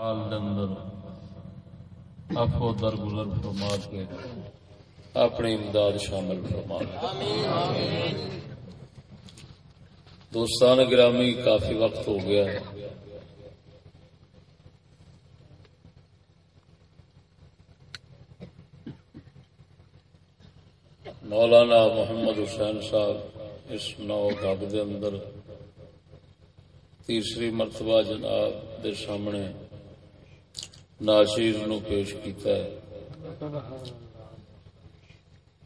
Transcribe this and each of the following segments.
حال دے اندر افو درگزر فرما کے اپنی امداد شامل فرما دوستان گرامی، کافی وقت ہو گیا۔ مولانا محمد حسین صاحب اس نو گب اندر تیسری مرتبہ جناب دے سامنے ناشیر نو پیش کیتا ہے۔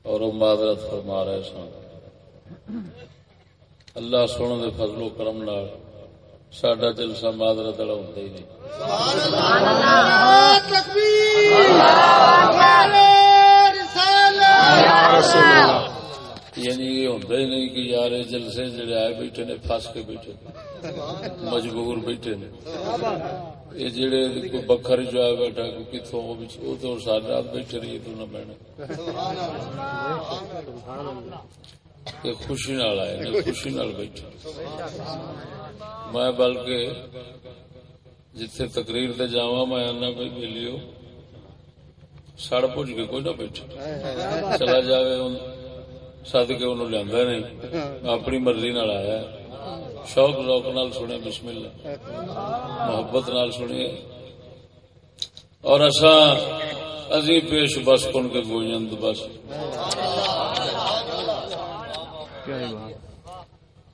اور وہ معذرت فرما رہے سن۔ اللہ سونے دے فضل و کرم نال ساڈا جلسہ معذرت والا ہوتا ہی نہیں۔ یعنی یہ ہوتا ہی نہیں کہ یار جلسے جڑے آئے بیٹھے نے پھس کے بیٹھے مجبور بیٹھے نے۔ یہ جڑے کوئی بکر جو آئے بیٹھا کوئی کتوں وہ تو سارے رات بیٹھے رہی تو نہ بہنا یہ خوشی نال آئے خوشی نال بیٹھے میں بلکہ جتھے تقریر تے جاواں میں آنا بھائی ویلیو سڑ پوچھ کے کوئی نہ بیٹھے چلا جاوے ان سد کے انہوں لیا نہیں اپنی مرضی نال آیا ہے۔ شوق ذوق نال سنے بسم اللہ۔ محبت نال سنے اور اساں ازی پیش بس کن کے گوجند بس۔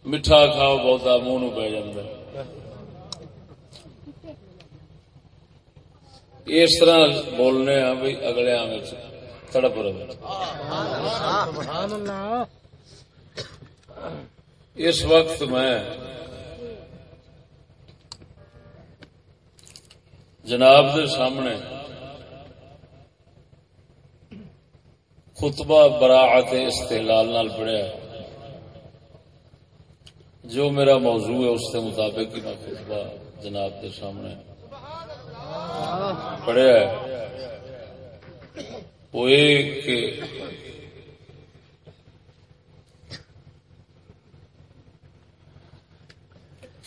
میٹھا کھاؤ بہتا، منہ نو پی جاندہ اس طرح بولنے ہاں بھائی اگلے ہاں آم تڑپ رہے۔ اس وقت میں جناب دے سامنے خطبہ براعت استحلال نال پڑھیا جو میرا موضوع ہے اس کے مطابق ہی میں خطبہ جناب دے سامنے پڑھیا ہے۔ وہ کہ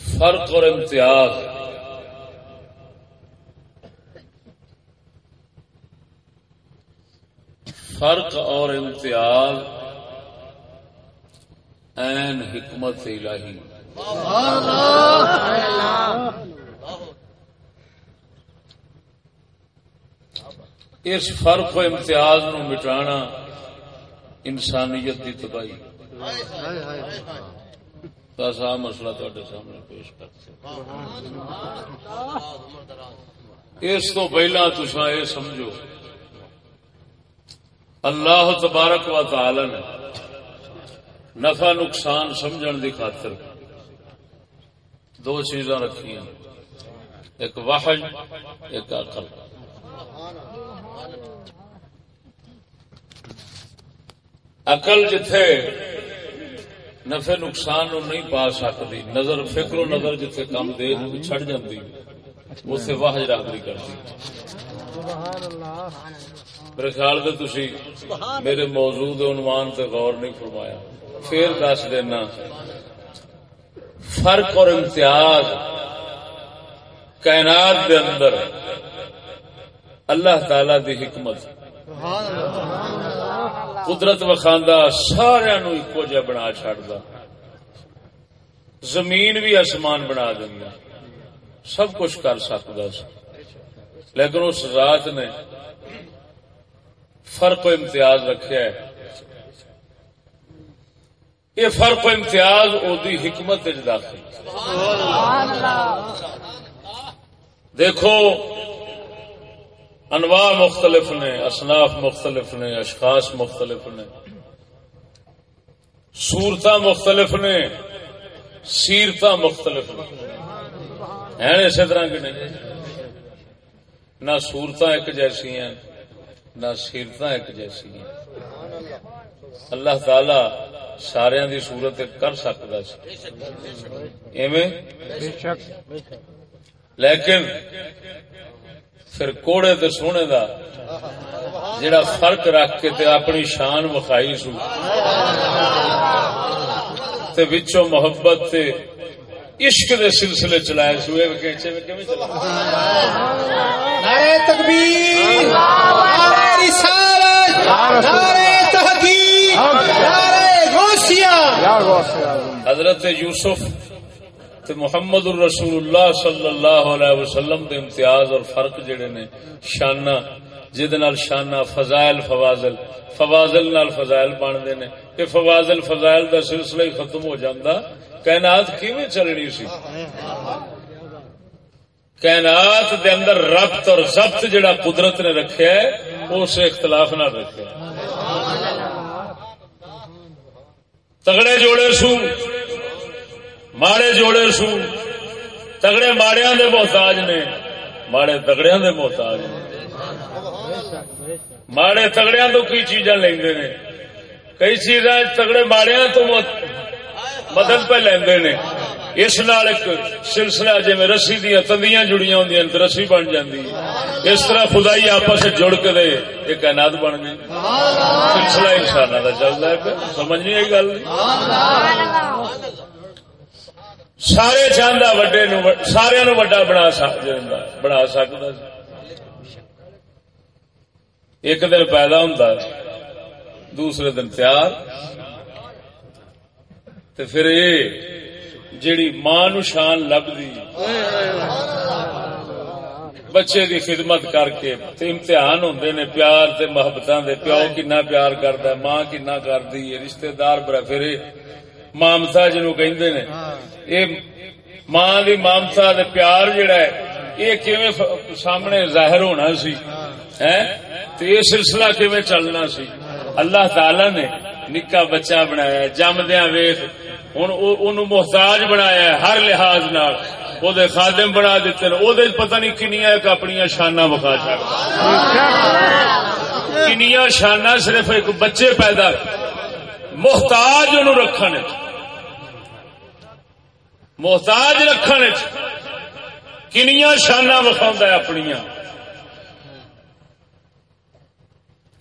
فرق اور امتیاز۔ فرق اور امتیاز۔ این حکمت الہی۔ اس فرق و امتیاز نو مٹانا انسانیت کی تباہی۔ بس آ مسئلہ تے سامنے پیش کرتے اس تو پہلا تسا یہ سمجھو اللہ تبارک و تعالی نے نفع نقصان سمجھن دی خاطر دو چیزاں رکھی ہیں ایک وحج ایک عقل عقل جتھے نفع نقصان نو نہیں پا سکتی۔ نظر فکر و نظر جتھے کم دے چھڑ جاندی۔ اسے واہج راہبری کرتی میرے خیال سے تسی میرے موجود عنوان تے غور نہیں فرمایا۔ پھر دس دینا۔ فرق اور امتیاز کائنات دے اندر اللہ تعالی دی حکمت۔ سبحان اللہ قدرت وخاندہ سارا نو ایکو جہ بنا چڈتا زمین بھی آسمان بنا دینا سب کچھ کر سکتا لیکن اس رات نے فرق و امتیاز رکھا ہے۔ یہ فرق و امتیاز دی حکمت داخل۔ دیکھو انواع مختلف نے اصناف مختلف نے اشخاص مختلف نے۔ صورت مختلف نے سیرت مختلف نے۔ ہیں اسی طرح کی نہیں؟ نہ صورت ایک جیسی ہیں نہ سیرت ایک جیسی ہیں۔ اللہ تعالی سارا دی صورت کر سکتا ایویں؟ لیکن پھر کوڑے تے سونے دا جڑا فرق رکھ کے تے اپنی شان وکھائی سو۔ تے وچوں محبت تے عشق دے سلسلے چلائے سو۔ اے کیچے میں کیویں چلا تکبیر نعرہ رسالت نعرہ تحقیق نعرہ غوثیہ۔ حضرت یوسف تے محمد الرسول اللہ صلی اللہ علیہ وسلم دے امتیاز اور فرق جڑے نے، شانہ جہد نال شانہ، فضائل، فواضل۔ فواضل نال فضائل بنتے نے۔ یہ فواضل، فضائل دا سلسلہ ہی ختم ہو جاندہ کائنات کیویں چلنی سی؟ کائنات دے اندر ربط اور ضبط جڑا قدرت نے رکھیا ہے وہ اختلاف نہ رکھے تگڑے جوڑے سو۔ ماڑے جوڑے سو۔ تگڑے ماڑیاں دے محتاج نے۔ ماڑے تگڑیاں دے محتاج نے۔ ماڑے تگڑیاں تو کی چیزاں لیندے نے؟ کئی چیزاں تگڑے ماڑیاں تو مدد پہ لیندے نے۔ اس نال ایک سلسلہ جی میں رسی دیا تندیاں جڑیاں ہوں تو رسی بن جاتی اس طرح خدائی آپس جڑ کے دے، ایک کائنات بن گئی۔ سلسلہ انسان کا چلتا ہے سمجھ نہیں آئی گل؟ سارے چاہتا وڈے سارا نو وڈا بنا بنا سکتا ایک دن پیدا ہوں دوسرے دن تیار تو پھر یہ جیڑی ماں نو شان لبدی بچے دی خدمت کر کے تے امتحان ہوندے نے پیار تے محبتاں دے پیو کنا پیار کردا ہے ماں کنا کردی ہے رشتہ دار برا پھر مامتا جنو کہندے نے ماں دی مامتا دے پیار جڑا ہے یہ کیویں سامنے ظاہر ہونا سی؟ ہیں؟ تے یہ سلسلہ کیویں چلنا سی؟ اللہ تعالی نے نکا بچہ بنایا جمدیاں ویکھ محتاج بنایا ہر لحاظ نال۔ وہ خادم بنا دیتے وہ پتہ نہیں کنیا ایک اپنی شانا بخا چڑ کنیا شانا صرف ایک بچے پیدا محتاج ان رکھنے محتاج رکھنے کنیا شانا بخا اپنی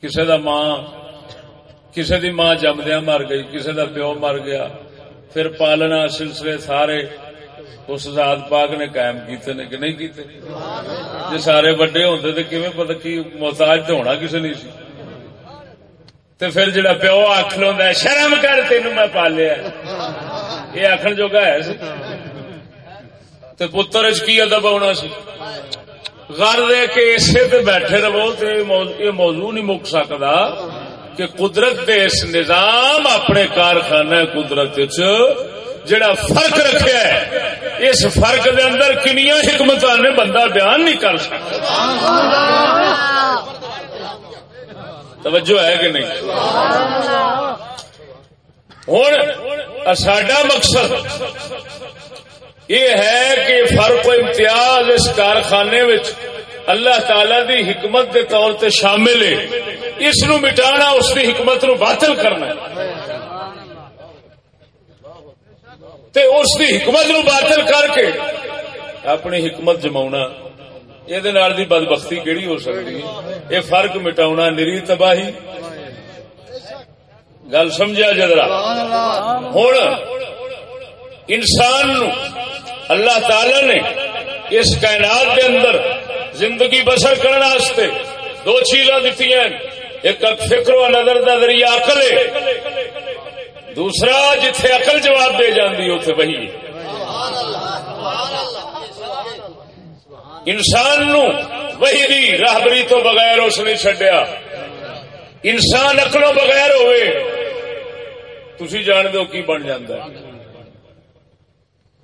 کسی دا ماں کسی دی ماں جمدیا مر گئی کسی دا پیو مر گیا۔ پھر پالنا سلسلے سارے اس ذات پاک نے قائم کیتے نے کہ نہیں کیتے؟ جی سارے وڈے ہوتے تو کیون پتا کی محتاج تو ہونا کسی نہیں سی؟ پھر جڑا پیو آخ لو شرم کر تین میں پالیا یہ آخر جوگا ہے سی۔ پتر کی ادب آنا سی؟ گھر دے اسے تے بیٹھے رہو یہ موضوع نہیں مک سکتا کہ قدرت دے اس نظام اپنے کارخانہ قدرت جڑا فرق رکھا ہے، اس فرق دے اندر کنیا حکمت نے بندہ بیان نہیں کر سکتا۔ توجہ ہے کہ نہیں؟ ہوں ساڈا مقصد یہ ہے کہ فرق و امتیاز اس کارخانے اللہ تعالی دی حکمت دے طور تے شامل ہے۔ اس نو مٹانا، اس دی حکمت نو باطل کرنا۔ تے اس دی حکمت نو باطل کر کے اپنی حکمت جما یہ بد بختی کہڑی ہو سکتی؟ ہے یہ فرق مٹا نری تباہی۔ گل سمجھا جدرا ہوں انسان نو اللہ تعالی نے اس کائنات کے اندر زندگی بسر کرنے دو چیزاں دیتی ہیں۔ ایک فکر و نظر کا ذریعہ اقل ہے۔ دوسرا جتھے اقل جواب دے جاندی اتے وہی انسان نو وہی دی راہبری تو بغیر اس نے چڈیا انسان اکلوں بغیر ہوئے تھی جان دو کی بن جاندہ ہے؟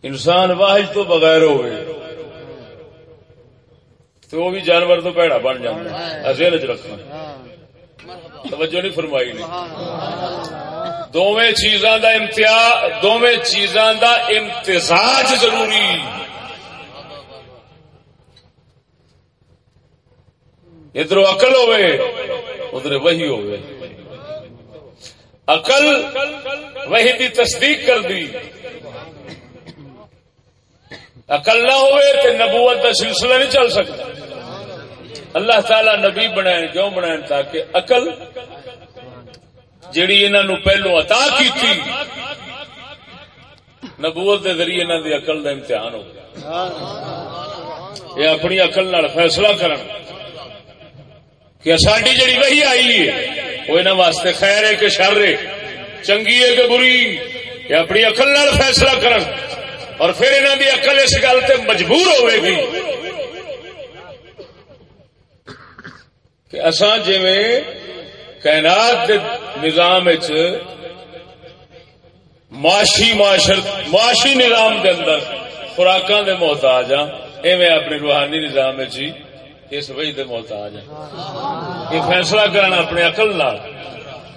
انسان واحد تو بغیر ہوئے، تو وہ بھی جانور تو پیڑا بن جاتا ذہن چ رکھنا۔ توجہ نہیں فرمائی نہیں۔ دونوں چیزاں دا امتیاز دونوں چیزاں دا امتزاج ضروری۔ ادھر اقل ہوئے ادھر وہی ہوئے اقل وہی دی تصدیق کر دی۔ اقل نہ ہوئے تو نبوت کا سلسلہ نہیں چل سکتا۔ اللہ تعالی نبی بنائے کیوں بنائے تاکہ اقل جیڑی انہوں پہلو عطا کی تھی نبوت کے ذریعے انہوں دی کا امتحان ہو۔ گیا یہ اپنی اقل فیصلہ کرن۔ کہ ساری جڑی وہی آئی ہے، وہ انہوں واسطے خیر ہے کہ شر ہے، چنگی ہے کہ بری، یہ اپنی اقل نال فیصلہ کرن اور پھر انہوں دی اقل اس گل تے مجبور ہوئے گی کہ اساں جی کائنات دے نظام معاشی معاشر، معاشی نظام دے اندر خوراکاں دے محتاج ہاں ایویں اپنے روحانی نظام وچ ہی جی۔ اس وجہ دے محتاج ہاں یہ فیصلہ کرنا اپنے عقل نال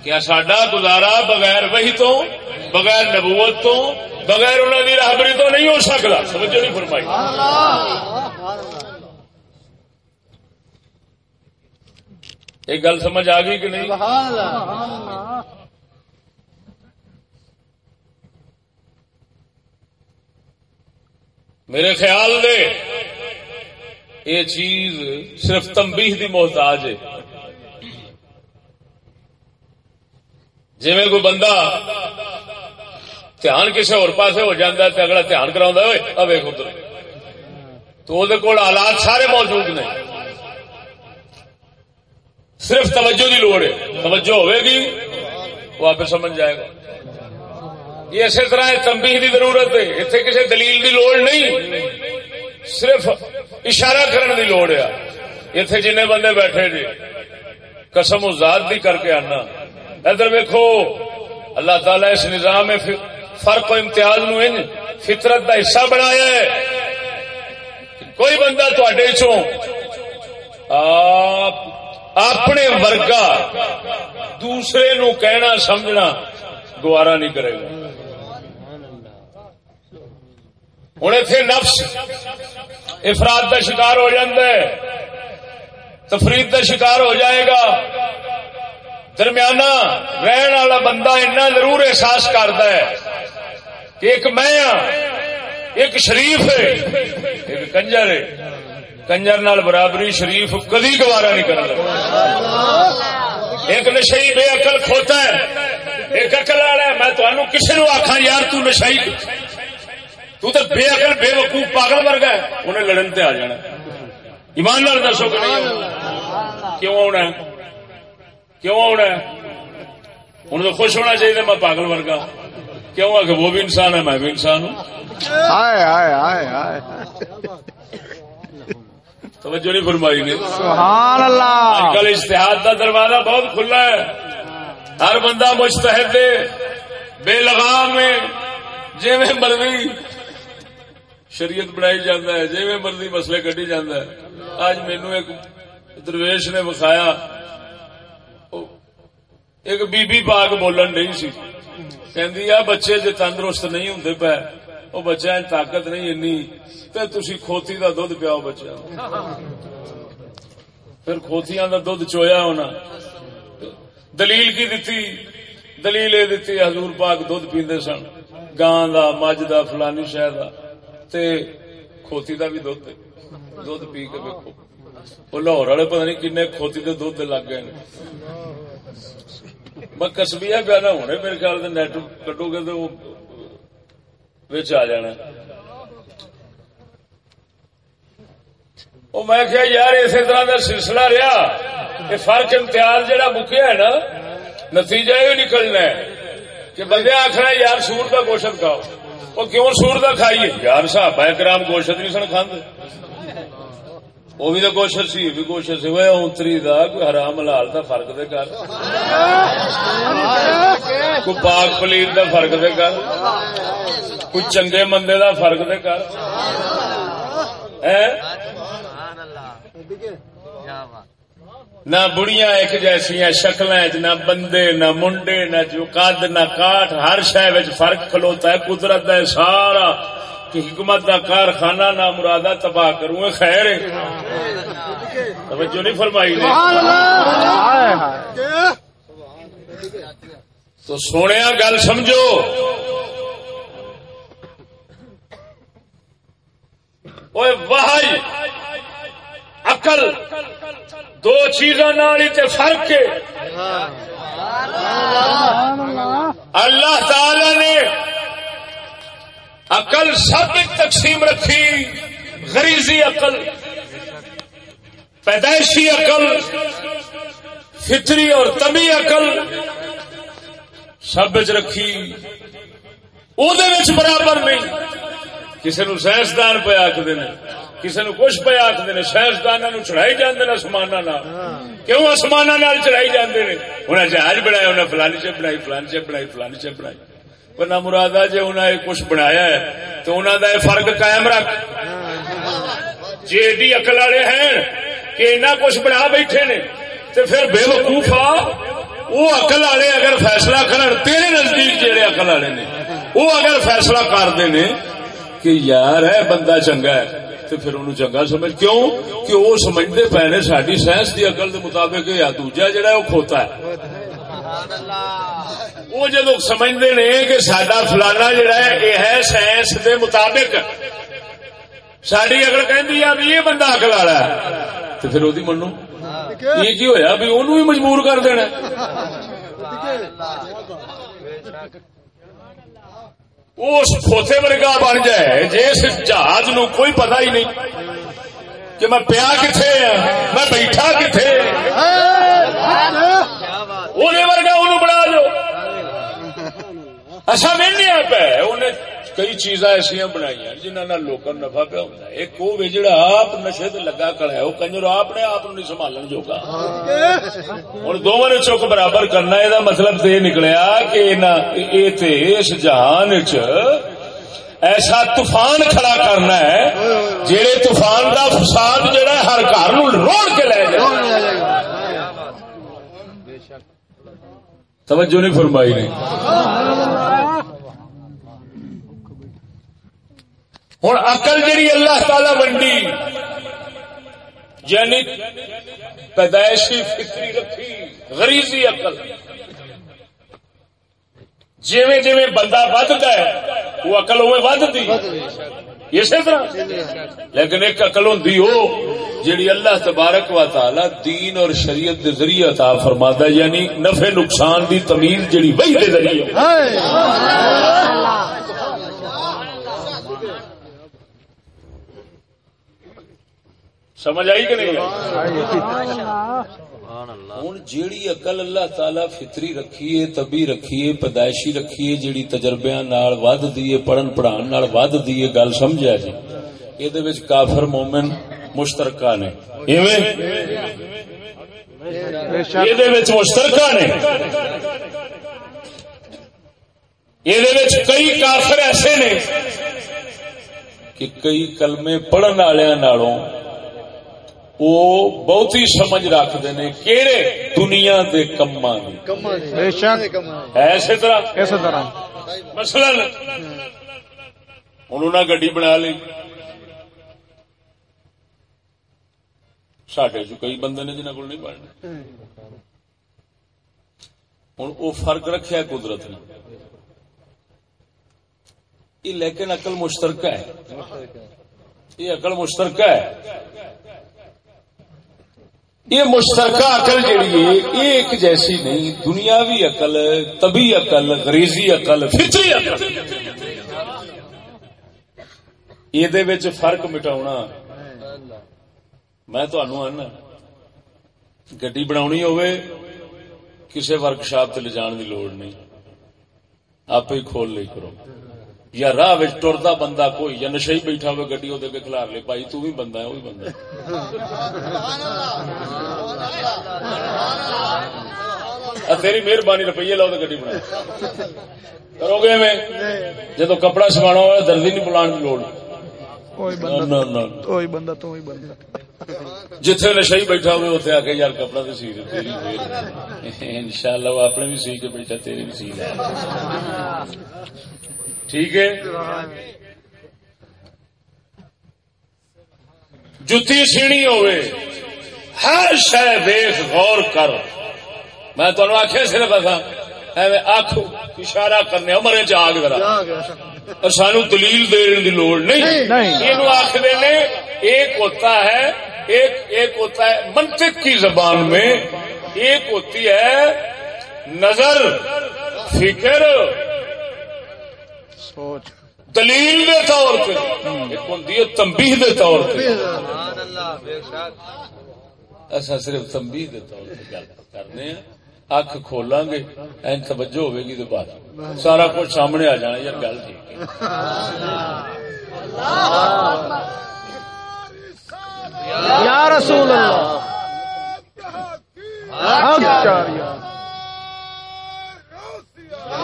کیا سڈا گزارا بغیر وہی تو، بغیر نبوت تو، بغیر انہوں کی راہبری تو نہیں ہو سکتا سمجھو نہیں فرمائی۔ ایک گل سمجھ آ گئی کہ نہیں؟ میرے خیال دے یہ چیز صرف تمبیح دی محتاج ہے۔ جی کوئی بندہ دھیان کسی اور پاس ہو جاتا ہے اگلا دھیان کرا ویخ ادھر۔ تو وہ کول آلات سارے موجود نے۔ صرف توجہ دی لوڑ ہے۔ توجہ ہوئے گی، وہ آپ سمجھ جائے گا۔ یہ اسی طرح تمبی کی ضرورت ہے۔ اتنے کسی دلیل دی لوڑ نہیں۔ صرف اشارہ کرنے دی لوڑ ہے۔ اتنے جن بندے بیٹھے جی قسم ذات دی کر کے آنا۔ ادھر ویکو اللہ تعالی اس نظام میں فرق و امتیاز نو ان فطرت دا حصہ بنایا ہے۔ کوئی بندہ تھوڑے چوں اپنے ورگا دوسرے نو کہنا، سمجھنا گوارا نہیں کرے گا۔ ہوں اتنے نفس افراد کا شکار ہو جاتا ہے، تفرید کا شکار ہو جائے گا۔ درمیانہ رہن والا بندہ اتنا ضرور احساس کرتا ہے کہ ایک میں ہاں ایک شریف ہے، ایک کنجر ہے۔ کنجر نال برابری شریف کدی گوارا نہیں کرتا ایک نشئی بے اقل کھوتا ہے، ایک اقل والا ہے، میں تمہوں کسی نو آخا یار تو نشائی تو تو بے اقل بے وقوف پاگل ورگا ہے انہیں لڑن تے آ جانا ایمان نال دسو کہ کیوں آنا کیوں آنا انہیں تو خوش ہونا چاہیے میں پاگل ورگا۔ کیوں؟ آ کہ وہ بھی انسان ہے میں بھی انسان ہوں۔ توجہ نہیں فرمائی نے۔ سبحان اللہ۔ کل اشتہاد کا دروازہ بہت کھلا ہے۔ ہر بندہ مستحد دے بے لگام میں جی مرضی۔ شریعت بنائی جانا ہے جی میں مرضی مسئلے کٹی جانا ہے۔ آج مینو ایک درویش نے بخایا ایک بی بی پاک بولن نہیں سی۔ کہ بچے جی تندرست نہیں ہوں پہ وہ بچہ طاقت نہیں اینی تو تھی کھوتی کا دھد پیاؤ بچہ پھر کھوتیاں کا دھد چویا ہونا۔ دلیل کی دتی؟ دلیل یہ دتی، حضور پاک دھد پیندے سن۔ گان دا مجھ دا فلانی شہر دا۔ تے کھوتی دا بھی دھد دھد پی کے دیکھو وہ لاہور والے پتہ نہیں کن کھوتی دے دھد لگ گئے میں کسبیا پیا نہ ہونے میرے خیال سے نیٹ کٹو گے تو آ جانا وہ میں کیا یار اسی طرح کا سلسلہ رہا کہ فرق امتیاز جہاں مکیا ہے نا نتیجہ یہ نکلنا ہے کہ بندے آخر یار سور کا گوشت کھاؤ وہ کیوں سور کھائیے؟ یار صاحب گرام گوشت نہیں سن کھانے وہ بھی تو کوشش سی بھی کوشش سی۔ وہ اتری دا کوئی حرام لال دا فرق دے کر۔ کوئی پاک پلیت دا فرق دے کر۔ کوئی چنگے مندے دا فرق دے کر۔ نہ بڑیاں ایک جیسیا شکل نہ بندے، نہ منڈے، نہ جو قد، نہ کاٹ، ہر شہ فرق کھلوتا ہے، قدرت ہے سارا کہ حکمت کا کارخانہ نہ مرادہ تباہ کروں خیر توجہ نہیں فرمائی تو سونے گل سمجھو۔ واہ اقل دو چیزوں فرق ہے۔ اللہ تعالی نے عقل سب تقسیم رکھی، غریزی عقل، پیدائشی عقل، فطری اور تبھی عقل سب رکھی۔ وہ برابر نہیں۔ کسی نو سائنسدان پہ آخر کسی نو کچھ پہ آخر نے سائنسدان چڑھائی جانے آسمان کیوں آسمان چڑھائی جانے انہیں جہاز بنایا انہیں فلانی چپ بنائی، فلانی چپ بنائی، فلانی چپ بنائی۔ پر نہ مراد جی انہیں کچھ بنایا ہے، تو انہوں کا یہ فرق قائم رکھ۔ جی ایڈی اقل والے ہیں کہ اینا کچھ بنا بیٹھے نے تو پھر بے وقوفا وہ اقل والے اگر فیصلہ کرن، تیرے نزدیک جہے اقل والے نے وہ اگر فیصلہ کرتے ہیں کہ یار ہے بندہ چنگا ہے۔ تو پھر انہوں چنگا سمجھ کیوں کہ وہ سمجھتے پے نے ساری سائنس کی اقل کے مطابق یا دوجا جڑا ہے وہ کھوتا ہے وہ جدو سمجھتے نے کہ سڈا فلانا جڑا ہے یہ ہے سائنس کے مطابق ساری اگر کہ یہ بندہ اکل والا ہے تو پھر وہ منو یہ کی ہوا بھی انہوں بھی مجبور کر دینا اس کھوتے ورگا بن جائے جس جہاز نو کوئی پتہ ہی نہیں۔ کہ میں پیا کتنے ہاں میں بیٹھا کتنے ورگا انہوں بنا لو۔ اچھا نہیں پہ انہیں کئی چیزاں ایسا بنائی جنہوں لوگوں نفا پیا ہوتا ہے۔ ایک وہ جڑا آپ نشے لگا کڑا ہے، وہ کنجر آپ نے آپ نہیں سنبھالن جوگا۔ ہوں دونوں نے چک برابر کرنا یہ مطلب تو یہ نکلیا کہ اس جہان چ ایسا طوفان کھڑا کرنا ہے جہے طوفان کا فساد جہا ہر گھر روڑ کے لے جائے۔ توجہ نہیں فرمائی نہیں ہوں اقل جی اللہ تعالی ونڈی یعنی پیدائشی فکری رکھی، غریزی اقل جیویں جیویں بندہ ودتا ہے وہ اقل ہوئے ودتی اسی طرح۔ لیکن ایک اقل ہوں وہ جیڑی اللہ تبارک و تعالی دین اور شریعت دے ذریعے عطا فرماتا یعنی نفع نقصان دی تمیز جیڑی وہی دے ذریعے۔ سمجھ آئی کہ نہیں ہوں جیڑی اقل اللہ تعالی فطری رکھیے تبھی رکھیے پیدائشی رکھیے جیڑی تجربے ود دیے پڑھن پڑھان ود دیے گل سمجھا جی یہ کافر مومن مشترکہ نے۔ مشترکہ نے۔ یہ کئی کافر ایسے نے کہ کئی کلمے پڑھن والوں وہ بہت ہی سمجھ رکھتے ہیں کہڑے دنیا کے کما ایسے طرح۔ اسی طرح۔ مسل انہوں نے گڈی بنا لی۔ سڈے چ کئی بندے نے جنہوں کو نہیں بننا ہوں وہ فرق رکھا قدرت نے۔ یہ لیکن اقل مشترکہ ہے۔ یہ اقل مشترکہ ہے۔ یہ مشترکہ عقل جیڑی ہے یہ ایک جیسی نہیں، دنیاوی عقل، طبی عقل، غریزی عقل، فطری عقل۔ یہ فرق مٹا میں آنا گڈی بنا کسی ورکشاپ لے جان کی لوڑ نہیں۔ آپ ہی کھول لی کرو۔ یا راہ ٹرتا بندہ کوئی یا نشے بیٹھا ہوئے گڈی وہ کھلار لے پائی تو بھی بندہ ہے وہ بھی بندہ تیری مہربانی روپیے لاؤ تو گڈی بنا۔ کرو گے میں؟ جدو کپڑا سوانا ہوا دردی نہیں بلان کی لوڑ۔ جتھے نشائی بیٹھا ہوئے اتنے آ کے یار کپڑا تو سی ان شاء اللہ وہ اپنے بھی سی کے بیٹھا تیری بھی سی ٹھیک ہے؟ جتی سینی ہوئے ہر شہ دیکھ غور کر۔ میں تمہیں آخیا صرف آخ اشارہ کرنے مرے چاگ ذرا۔ سانو دلیل دین کی لوڑ نہیں۔ یہ آخر نے ایک ہوتا ہے ایک ایک ہوتا ہے منطق کی زبان میں ایک ہوتی ہے نظر فکر۔ سوچ۔ دلیل دے طور پہ۔ ایک ہوتی ہے تمبیح دے طور پہ۔ اصا صرف تمبی کے طور پہ گل کرنے ہیں۔ اکھ کھولاں گے این توجہ ہوے گی تو بات سارا کچھ سامنے آ جانا یار گل ٹھیک ہے۔ یا رسول اللہ۔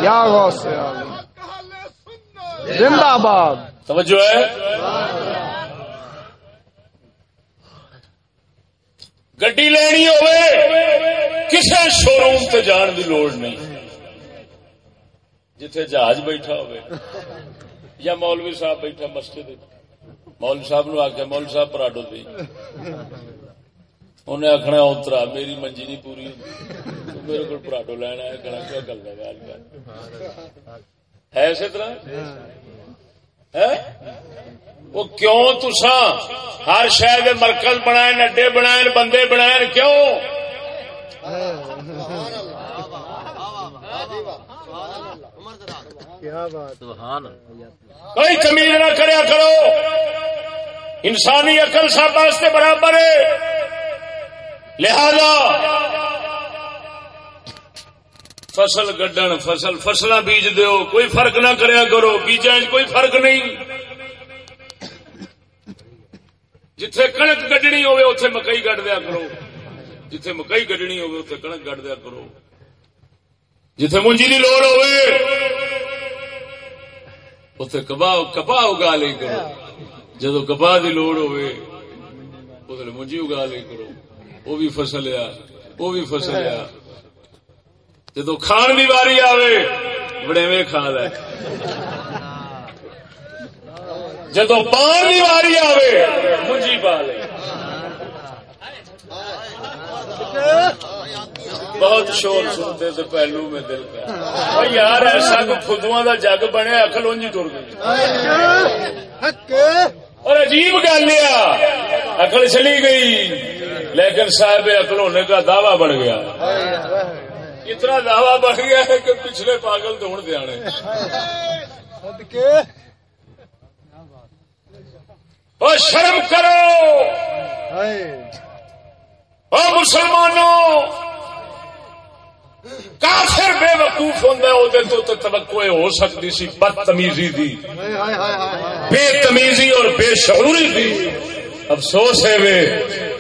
یا غوث عالم زندہ باد توجہ ہے۔ گڈی لینی ہوئے کسی شو روم تے جان دی لوڑ نہیں۔ جتھے جہاز بیٹھا ہوئے، یا مولوی صاحب بیٹھا مسجد مولوی صاحب نو آخیا مولوی صاحب پراڈو دی انہیں آخنا اترا، میری منجی نہیں پوری میرے کو پراڈو لینا ہے کیا گل ہے؟ ہے اسی طرح؟ وہ کیوں تسا ہر شہر کے مرکز بنائے اڈے بنائے بندے بنائے کیوں؟ کوئی تمیز نہ کریا کرو۔ انسانی عقل سب واسطے برابر ہے۔ لہذا فصل گڈن فصل فصل بیج دیو، کوئی فرق نہ کریا کرو بیجا کوئی فرق نہیں۔ جتھے کنک گڈنی ہوئے اتے مکئی گڈ دیا کرو۔ جتھے مکئی گڈنی ہوئے اتے کنک گڈ دیا کرو۔ جتھے منجی کی لوڑ ہوئے اتے کپا کپا اگا لی کرو۔ جدو کپا کی لوڑ ہوئے اس منجی اگا لی کرو۔ وہ بھی فصل آ وہ بھی فصل آ۔ جدو کھان کی واری آوے، بڑے کھا لے۔ جدو پان کی واری آوے منجی پا لے۔ بہت شور سنتے تھے پہلو میں دل کا یار، ایسا کو فدوا کا جگ بنیا اکل انجی ٹر گئی۔ اور عجیب گل اکل چلی گئی، لیکن صاحب اکل ہونے کا دعویٰ بڑھ گیا۔ اتنا دعویٰ بڑھ گیا ہے کہ پچھلے پاگل دوڑ دیا اور شرم کرو۔ اور مسلمانوں کافر بے وقوف ہوں تو توقع ہو سکتی سی بدتمیزی دی۔ بے تمیزی اور بے شعوری دی۔ افسوس ہے وے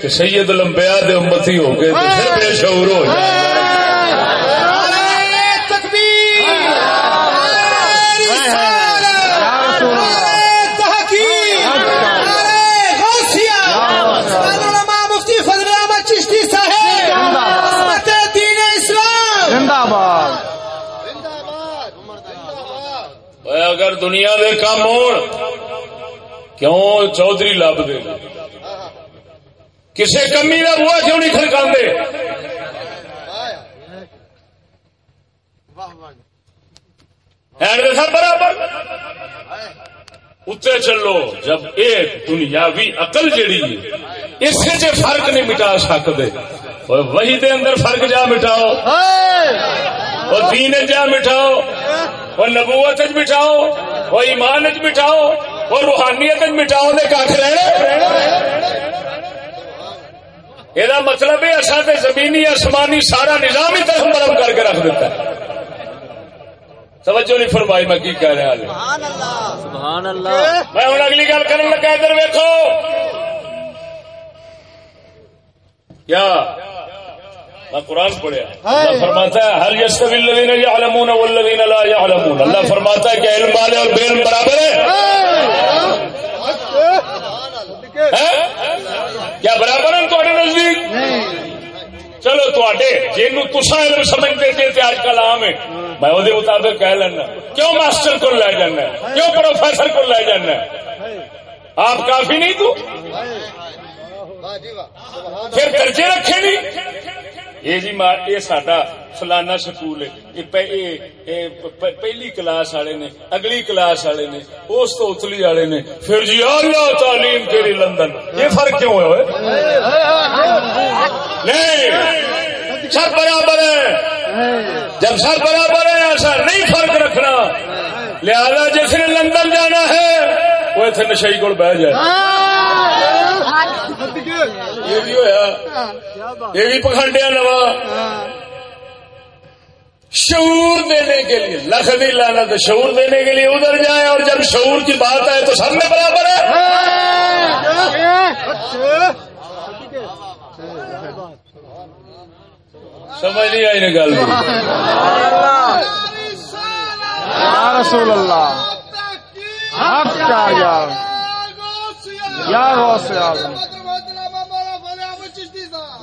کہ سید الانبیاء دے امتی ہو گئے بے شعور ہو جائے۔ اگر دنیا دے کام کیوں؟ چودھری لب دے۔ کسے کمی کا بوا کیوں نہیں کھڑکا برابر۔ اتنے چلو، جب ایک دنیاوی عقل جڑی ہے اسے چ فرق نہیں مٹا سکتے وہی دے اندر فرق جا مٹاؤ۔ اور دین جا مٹھاؤ اور نبوت مٹھاؤ اور ایمان چ مٹھاؤ اور روحانیت مٹھاؤ نے کھ رہنا یہ مطلب ہے اصا تے زمینی آسمانی سارا نظام ہی طرف برم کر کے رکھ دیتا ہے۔ توجہ نہیں فرمائی میں کی کہہ رہا ہوں؟ سبحان اللہ۔ میں ہوں اگلی گل کرنے لگا ادھر ویکو کیا میں قرآن پڑھیا اللہ فرماتا ہے ہر یستوی الذین یعلمون والذین لا یعلمون اللہ فرماتا ہے کہ علم والے اور بے علم برابر ہے ہیں؟ کیا برابر ہیں تھوڑے نزدیک؟ چلو تے جن تسا علم سمجھتے تھے تے آج کل عام ہے میں وہ مطابق کہہ لینا۔ کیوں ماسٹر کو لے جانا ہے؟ کیوں پروفیسر کو لے جانا ہے؟ آپ کافی نہیں تو؟ پھر درجے رکھے نہیں؟ یہ جی ماں یہ سڈا فلانا سکول ہے پہلی کلاس والے نے اگلی کلاس والے نے اس تو اتلی والے نے پھر جی اللہ تعلیم تیری لندن یہ فرق کیوں ہے ہوئے؟ نہیں سب برابر ہے جب سب برابر ہے ایسا نہیں فرق رکھنا لہذا جس نے لندن جانا ہے وہ اتنے نشئی کو بہ جائے یہ کی ہویا۔ کیا بات یہ بھی پکھنڈیا نوا شعور دینے کے لیے، لکھ نہیں لانا تو شعور دینے کے لیے ادھر جائے اور جب شعور کی بات آئے تو سب میں برابر ہے۔ سمجھ نہیں آئی نا گل۔ رسول اللہ حق چاہیا یا؟ غوث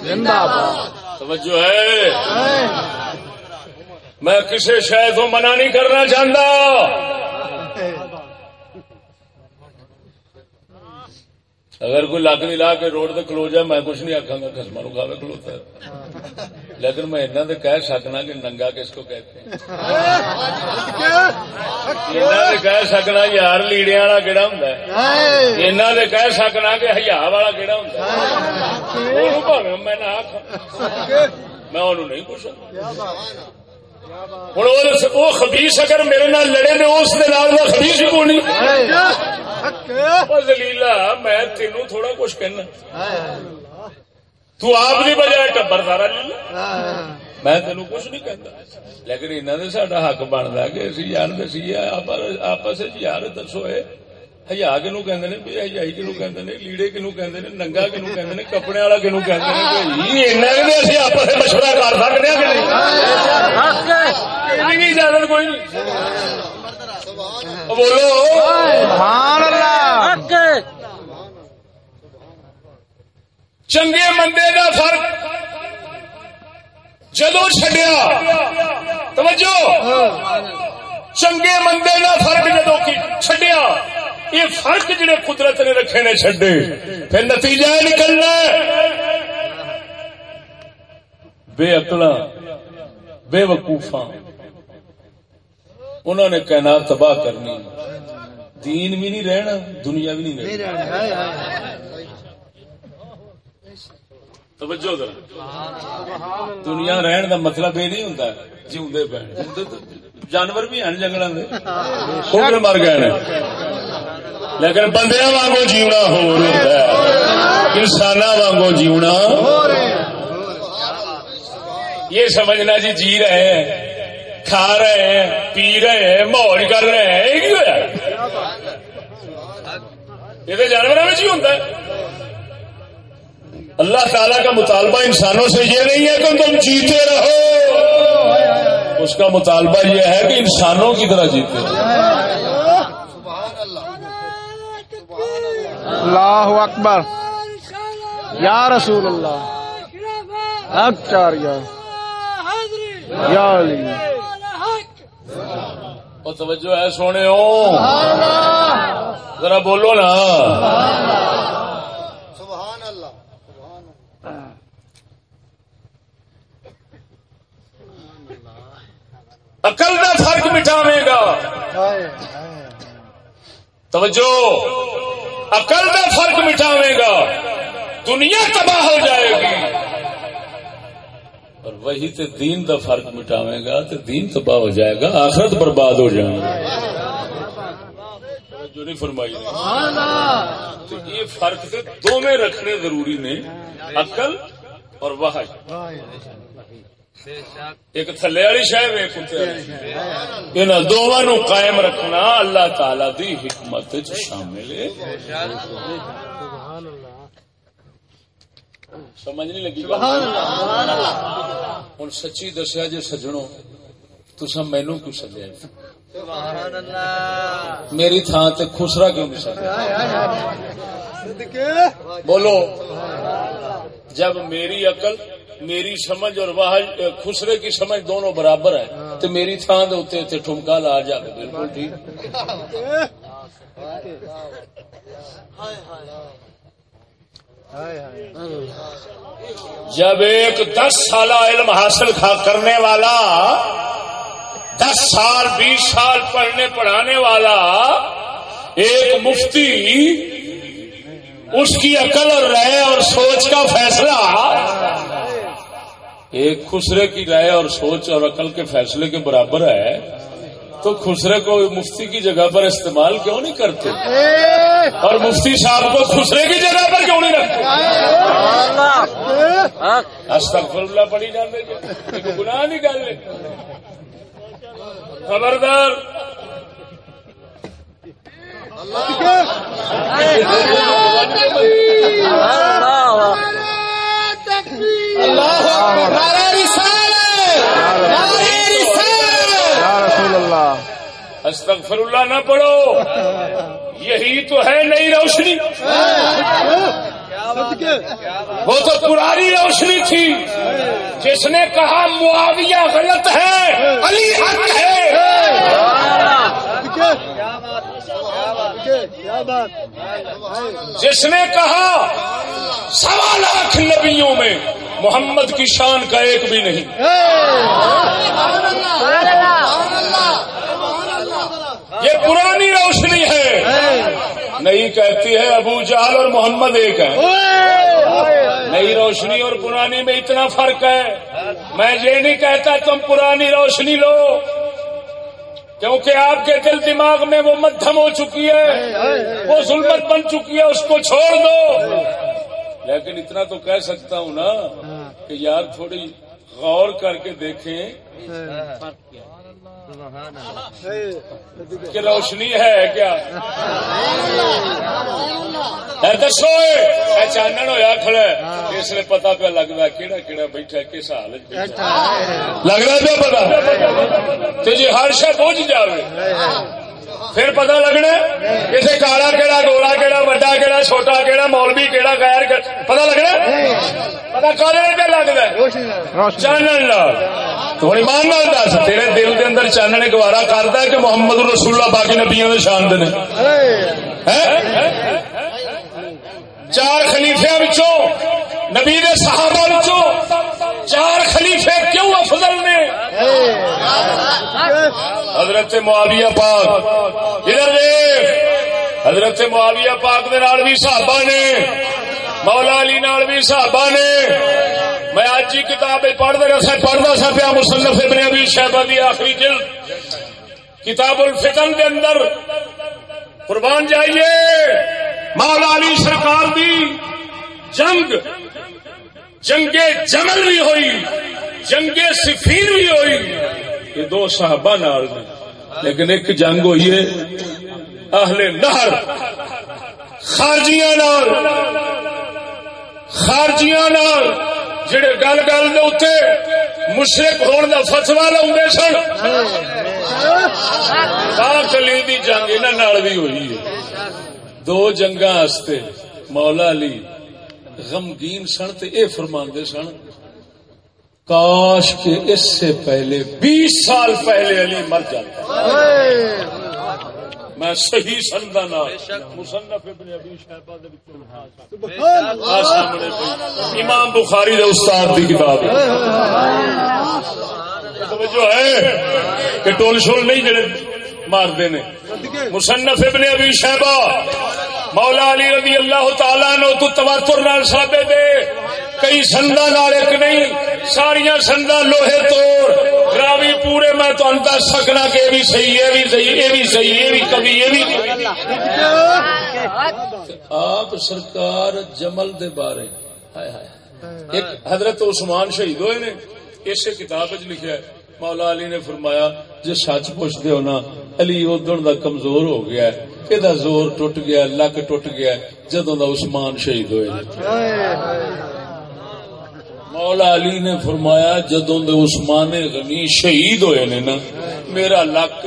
زندہ باد۔ توجہ ہے۔ میں کسی شاید کو منع نہیں کرنا چاہتا۔ اگر کوئی لگ نہیں لا کے روڈ تے کھلو جائے، میں کچھ نہیں آخا گا کسما نو کھاوے کھلوتا ہے۔ لیکن میں اتنا تو کہہ سکنا کہ ننگا کس کو کہتے ہیں۔ کہہ سکنا یار لیڑے والا کہڑا ہوں اتنا تو کہہ سکنا کہ ہیا والا کہڑا ہوں میں نہ میں انہوں نہیں پوچھا ہوں وہ خبیس اگر میرے نال لڑے تو اس خبیس ہی کونی دلیلا میں تینوں تھوڑا کچھ کہنا۔ تو آپ کی بجائے ٹبر سارا لے میں تینو کچھ نہیں کہتا لیکن انہوں نے ساڈا حق بنتا کہ اسی یار دسی آپس یار دسو اے ہیا کنو کہندے نے بھی ہیائی کنو کہندے نے لیڑے کنو کہندے نے ننگا کنو کہندے نے کپڑے والا کنو آپس مشورہ کر ہاں کہ نہیں انہی اجازت کوئی نہیں بولو سبحان اللہ چنگے مندے کا فرق جدو چڈیا توجہ، چنگے مندے کا فرق جدو چڈیا یہ فرق جڑے قدرت نے رکھے نے چڈے پھر نتیجہ نکلنا بے اکلا بے وقوفا انہوں نے کہنا تباہ کرنی۔ دین بھی نہیں رہنا، دنیا بھی نہیں رہنا۔ توجہ ذرا۔ دنیا رہن دا مطلب یہ نہیں ہوں جیوندے پہ جانور بھی ہیں جنگل وہ بھی مر گئے نے۔ لیکن بندیا وانگو جیونا ہو رہا ہے۔ انسان وانگو جیونا یہ سمجھنا جی جی رہے ہیں، کھا رہے ہیں، پی رہے ہیں موج کر رہے ہیں، یہ کی ہوا یہ تو جانوروں میں جی ہی ہوتا ہے۔ اللہ تعالیٰ کا مطالبہ انسانوں سے یہ نہیں ہے کہ تم جیتے رہو۔ اس کا مطالبہ یہ ہے کہ انسانوں کی طرح جیتے رہو۔ اللہ اکبر۔ یا رسول اللہ۔ یا علی۔ توجہ ہے سونے ذرا بولو نا۔ عقل کا فرق مٹاوے گا۔ توجہ۔ عقل کا فرق مٹاوے گا۔ دنیا تباہ ہو جائے گی۔ اور وہی تے دین دا فرق مٹاوے گا تو دین تباہ ہو جائے گا، آخرت برباد ہو جائے گا جو نہیں فرمائی تو یہ فرق تے دو میں رکھنے ضروری نے، عقل اور وحج ایک تھلے والی شاید ایک اتنے ان دونوں نو قائم رکھنا اللہ تعالی دی حکمت چ شامل ہے۔ سمجھ نہیں لگی۔ ہوں سچی دسیا جی سجنو تسا مینو کیوں سدیا میری تھان تے خسرا کیوں نہیں سدیا بولو، جب میری عقل میری سمجھ اور وہ خسرے کی سمجھ دونوں برابر ہے۔ تو میری تھان دے اتنے اتنے ٹھمکا لا جا کے بالکل ٹھیک۔ جب ایک دس سال علم حاصل کرنے والا دس سال بیس سال پڑھنے پڑھانے والا ایک مفتی اس کی عقل اور رائے اور سوچ کا فیصلہ ایک خسرے کی رائے اور سوچ اور عقل کے فیصلے کے برابر ہے تو خسرے کو مفتی کی جگہ پر استعمال کیوں نہیں کرتے؟ اور مفتی صاحب کو خسرے کی جگہ پر کیوں نہیں رکھتے؟ استغفر اللہ پڑھی جانے کے گناہ نہیں کر لے۔ خبردار۔ اللہ استغفر اللہ۔ نہ پڑھو۔ یہی تو ہے نئی روشنی۔ وہ تو پرانی روشنی تھی۔ جس نے کہا معاویہ غلط ہے علی حق ہے۔ جس نے کہا سوا لاکھ نبیوں میں محمد کی شان کا ایک بھی نہیں۔ یہ پرانی روشنی ہے۔ نہیں کہتی ہے ابو جہل اور محمد ایک ہے نئی روشنی اور پرانی میں اتنا فرق ہے۔ میں یہ نہیں کہتا تم پرانی روشنی لو۔ کیونکہ آپ کے دل دماغ میں وہ مدھم ہو چکی ہے۔ وہ ظلمت بن چکی ہے، اس کو چھوڑ دو۔ لیکن اتنا تو کہہ سکتا ہوں نا کہ یار تھوڑی غور کر کے دیکھیں۔ کہ روشنی ہے کیا؟ دسو چانن ہویا کھڑا اس لیے پتا پہ لگتا کہڑا کہڑا بیٹھا کس حال وچ بیٹھا ہے۔ لگ رہا پہ پتا جی ہر شہ پہنچ جاوے۔ پھر پتا لگنا کسی کالا کہڑا گولا کہڑا وڈا کہڑا چھوٹا کہڑا مولوی کہڑا غیر کہڑا پتا لگنا پتا کالے پہ لگتا چانن لا تھوڑی مان نال دس، تیرے دل کے اندر چانن گوارا کرتا ہے کہ محمد رسول اللہ باقی نبیوں کے شان دے نے۔ چار خلیفے وچوں نبی دے صحابہ وچوں چار خلیفے کیوں افضل نے؟ حضرت معاویہ پاک۔ ادھر دیکھ، حضرت معاویہ پاک دے نال بھی صحابہ نے، مولا علی نال بھی صحابہ نے۔ میں آج کی کتاب پڑھتا رہا سا پڑھتا سا پیا مصنف ابن ابی شہبہ دی آخری جلد۔ کتاب الفتن کے اندر قربان جائیے، مولا علی سرکار دی جنگ جنگ جمل بھی ہوئی جنگ سفیر بھی ہوئی۔ یہ دو صحابہ نال نے لیکن ایک جنگ ہوئی ہے اہل نہر۔ خارجیاں نال۔ خارجیاں نال۔ جڑے گل گل دے اتنے مشرق ہون دا فتوا لاؤندے سن۔ کلی دی جنگ انہاں نال بھی ہوئی ہے۔ دو جنگاں واسطے مولا علی غمگین سن تے اے فرماندے سن کاش کہ اس سے پہلے بیس سال پہلے علی مر جاتا۔ میں صحیح سندا نا مصنف ابن ابی شہبہ دے وچوں آ سامنے پئی امام بخاری دے استاد دی کتاب ہے۔ توجہ ہے کہ ٹول شول نہیں جڑے مارتے نے۔ مصنف ابن ابی شہبہ۔ مولا علی رضی اللہ تعالی نو تو تواتر نال ثابت ہے کئی سندا نال ایک نہیں، ساریاں سندا لوہے توڑ راوی پورے میں تو دس سکنا کہ یہ بھی صحیح ہے بھی صحیح، یہ بھی صحیح، یہ بھی کبھی، یہ بھی آپ سرکار جمل دے بارے۔ ہائے ہائے۔ ایک حضرت عثمان شہید ہوئے نے اسے کتاب وچ لکھیا ہے۔ مولا علی نے فرمایا جے سچ پوچھتے ہو نا علی ادن دا کمزور ہو گیا ہے یہ زور ٹوٹ گیا لک ٹوٹ گیا جدوں دا عثمان شہید ہوئے مولا علی نے فرمایا جدوں دے عثمان غنی شہید ہوئے نے نا میرا لک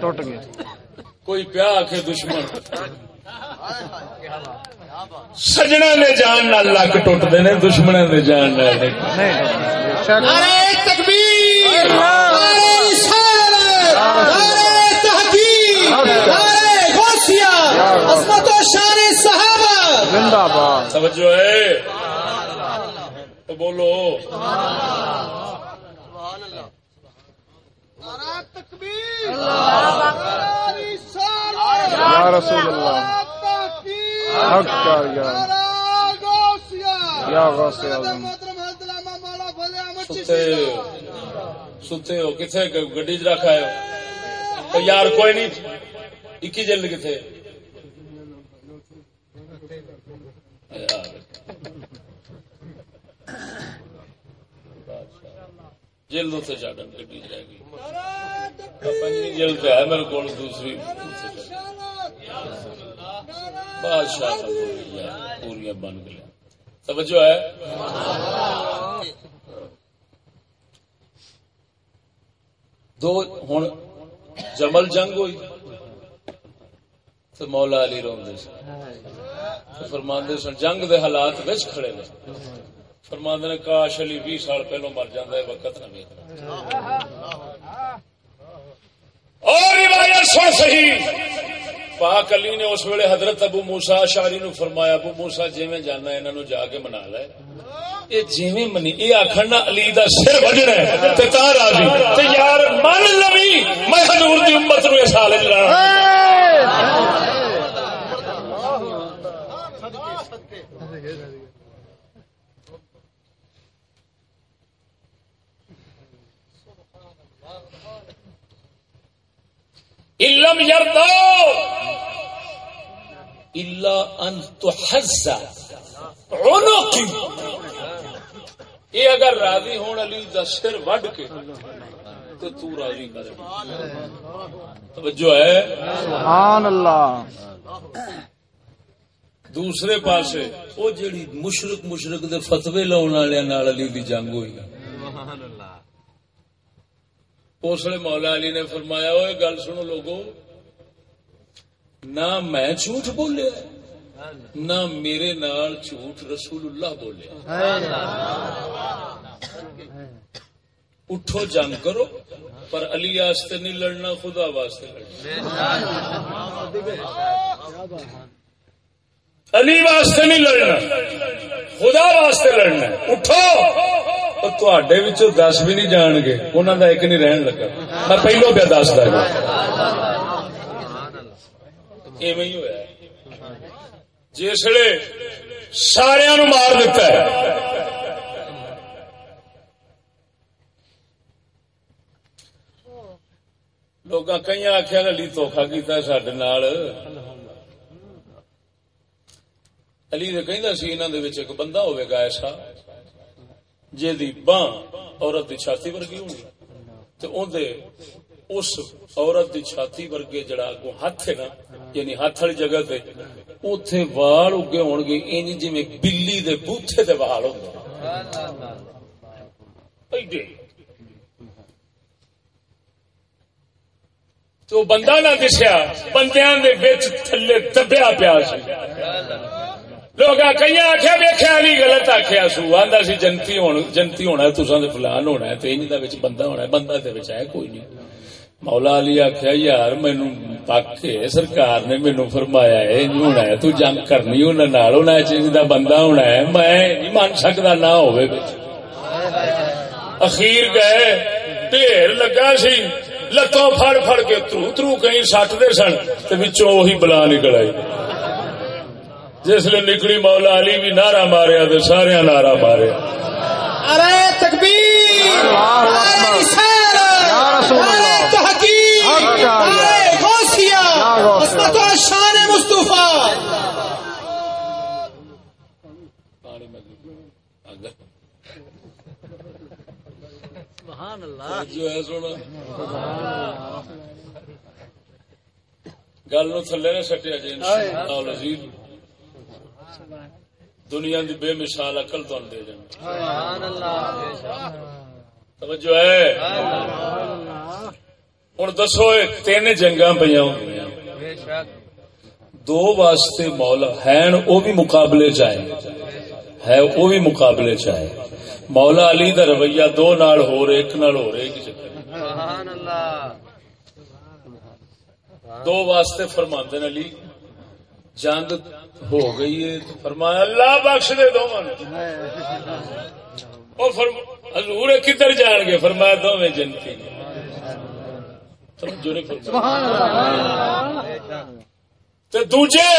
ٹوٹ گیا۔ کوئی پیا کے دشمن؟ سجنا نے جان نال لک ٹوٹتے نے دشمن نے جان نال نہیں۔ نہیں شک نعرہ تکبیر توجہ ہے۔ تو بولو۔ تکبیر رسول اللہ۔ حق کا یا نعرہ غوثیہ غوث اعظم۔ ستے ہو ستے ہو کتنے گڈی چ رکھا ہے یار، کوئی نہیں۔ اکی جلد کتنے جلد اتنے چاٹن گڈی جلد ہے، میرے کو دوسری۔ بادشاہ پوریا بن گیا۔ توجہ ہے؟ دو ہوں جمل جنگ ہوئی۔ تو مولا علی روندے سن۔ فرماندے سن، جنگ دے حالات وچ کھڑے نے۔ فرماندے نے، کاش علی 20 سال پہلو مر جاندا ہے، وقت نہ ویکھنا۔ اور روایت سن صحیح۔ پاک علی نے اس ویلے حضرت ابو موسا شاری نو فرمایا، ابو موسا جی جانا انہوں نے جا کے منا لے۔ یہ جی منی، یہ آخر نہ علی دا سر وجنا ہے، تے تا راضی، تے یار من لوی میں حضور دی امت نو اس حال لانا علم ان تحز عنقی یہ اگر راضی ہون علی دا سر وڈ کے تو تو راضی کرے توجہ ہے؟ سبحان اللہ۔ دوسرے پاسے وہ جڑی مشرق مشرق دے فتوی لاؤن والے نال علی دی جنگ ہوئی۔ اس لیے مولا علی نے فرمایا وہ گل سنو لوگو، نہ میں جھوٹ بولیا، نہ میرے نال جھوٹ رسول اللہ بولیا۔ اٹھو، جنگ کرو، پر علی واسطے نہیں لڑنا، خدا واسطے لڑنا۔ علی واسطے نہیں لڑنا، خدا واسطے لڑنا۔ اٹھو۔ تے دس بھی نہیں جان گے انہوں کا ایک نہیں رہن لگا میں پہلو پہ دس دیا ایویں ہی ہوا جسے سارا نو مار دیتا ہے لوگ کئی آخیا علی دھوکھا کیا سڈے علی نے کہندا سی انہاں دے وچ ایک بندہ ہوے گا ایسا جے دی باں عورت دی چھاتی ورگی ہونی۔ تے اون دے اس عورت دی چھاتی ورگے جڑا اگوں ہاتھ ہے نا یعنی ہاتھ والی جگہ تے، اوتھے وال اگے ہون گے، انج جویں بلی دے بوتھے تے وال ہوندے۔ ایڈے۔ تو بندہ نہ دسیا، بندیاں دے وچ تھلے دبیا پیا سی۔ لوگ کئی آخیا ویخیا نہیں غلط آخیا سو آدھا سی جنتی ہون جنتی ہونا تسا دے فلان ہونا ہے تین دا بندہ ہونا ہے بندہ دے ہے کوئی نہیں مولا علی آخیا یار مینو پک سرکار نے مینو فرمایا ہے ہونا ہے تو جنگ کرنی انہوں نال ہونا چیز دا بندہ ہونا ہے میں نہیں من سکتا نہ ہوئے اخیر گئے ڈھیر لگا سی لتوں فڑ فڑ کے ترو ترو کہیں سٹتے سن تو بچوں وہی بلا نکل آئی جس نے نکلی مولا علی بھی نعرہ ماریا تو سارے نعرہ مارے۔ ارے تکبیر! ارے رسالت ارے تحقیق! ارے غوثیہ! عصمت و شان مصطفیٰ! جو ہے سونا۔ گل نو تھلے نہ سٹیا جی لذیذ دنیا دی بے مثال اقل تو دے جان توجہ ہے؟ ہوں دسو تین جنگا پہ دو واسطے مولا ہے وہ بھی مقابلے چاہے ہے وہ بھی مقابلے چاہے مولا علی دا رویہ دو نال ہو رہے ایک نال ہو رہے ایک چکر۔ دو واسطے فرماندے علی جنگ ہو گئی ہے فرمایا، اللہ بخش دے دو وہ حضور کدھر جان گے؟ فرمایا دو میں جنتی دوجے،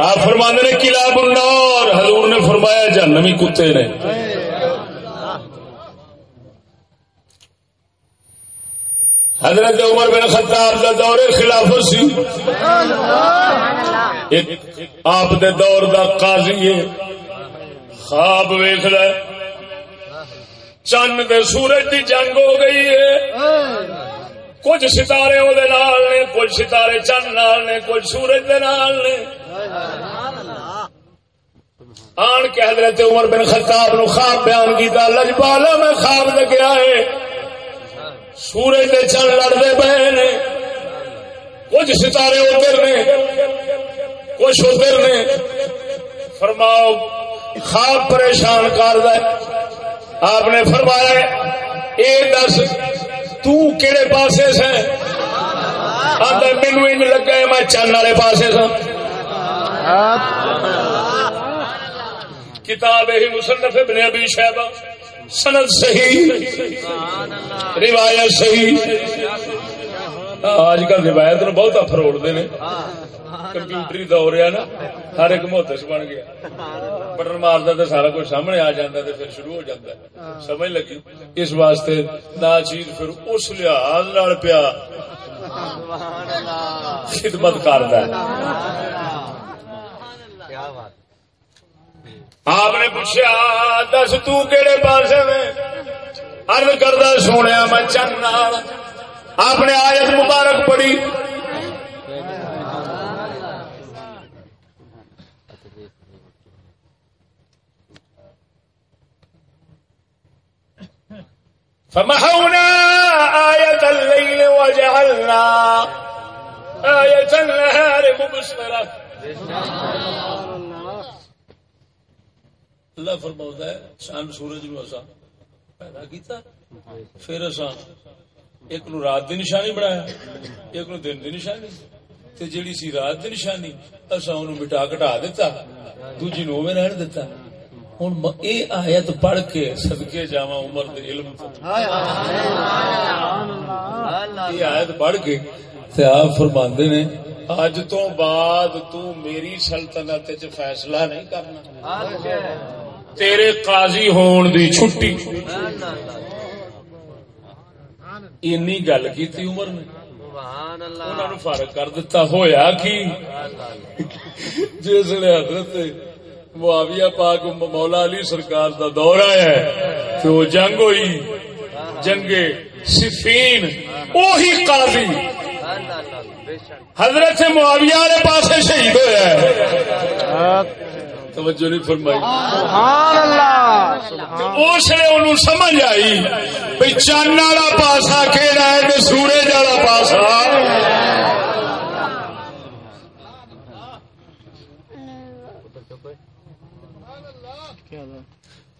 آپ فرماندے نے، کلاب النار، حضور نے فرمایا، جہنمی کتے نے۔ حضرت عمر بن خطاب دا دور خلافت سی۔ ایک آپ دے دور دا قاضی ہے۔ خواب ویخ لے۔ چند دے سورج دی جنگ ہو گئی ہے۔ کچھ ستارے وہ نے، کچھ ستارے چند نال نے، کچھ سورج دے نال نے۔ آن کے حضرت عمر بن خطاب نو خواب بیان کیتا لجپالا میں خواب لگیا ہے۔ سورج دے چند لڑتے پے نے۔ کچھ ستارے ادھر نے کچھ ادھر نے۔ فرماؤ خواب پریشان کر دے۔ آپ نے فرمایا اے دس تیڑے پاسے سے؟ آدھا مینو ان لگا ہے میں چند والے پاسے سا کتاب ہی مصنف ابن ابی شہبہ سند صحیح، روایت صحیح۔ آج کل روایت نو بہت فروڑ دے نے کمپیوٹری دور ہے نا، ہر ایک محتس بن گیا۔ بٹن مارتا تو سارا کچھ سامنے آ جاتا تو پھر شروع ہو جاتا ہے۔ سمجھ لگی؟ اس واسطے نہ چیز پھر اس لحاظ پیا۔ خدمت کرتا ہے۔ آپ نے پوچھا، دس تیڑے پاس میں ارد کردہ سونے میں چند آپ نے آیت مبارک پڑھی۔ فمحونا آية الليل وجعلنا آية النهار مبصرة اللہ فرماؤں ہے چاند سورج نو اسا پیدا کیتا۔ پھر اسا ایک نو رات دی نشانی بنایا، ایک نو دن دی نشانی۔ تے جیڑی سی رات دی نشانی اسا اونوں مٹا کٹا دیتا دوجی نو میں رہن دیتا ہن اے آیت پڑھ کے صدقے جاواں عمر دے علم تو یہ آیت پڑھ کے تے آپ فرماندے نے اج تو بعد تو میری سلطنت وچ فیصلہ نہیں کرنا۔ تیرے قاضی ہون دی چھٹی. اینی گل کی عمر نے. انہوں نے فرق کر دیتا ہویا کی؟ جس نے حضرت معاویہ پاک مولا علی سرکار دا دور آیا ہے تو وہ جنگ ہوئی. جنگ صفین وہی قاضی. حضرت معاویہ والے پاسے شہید ہویا ہے۔ توجہ نہیں فرمائی۔ اس نے انہوں سمجھ آئی بھائی چند والا پاسا کہڑا ہے سورج والا پاسا؟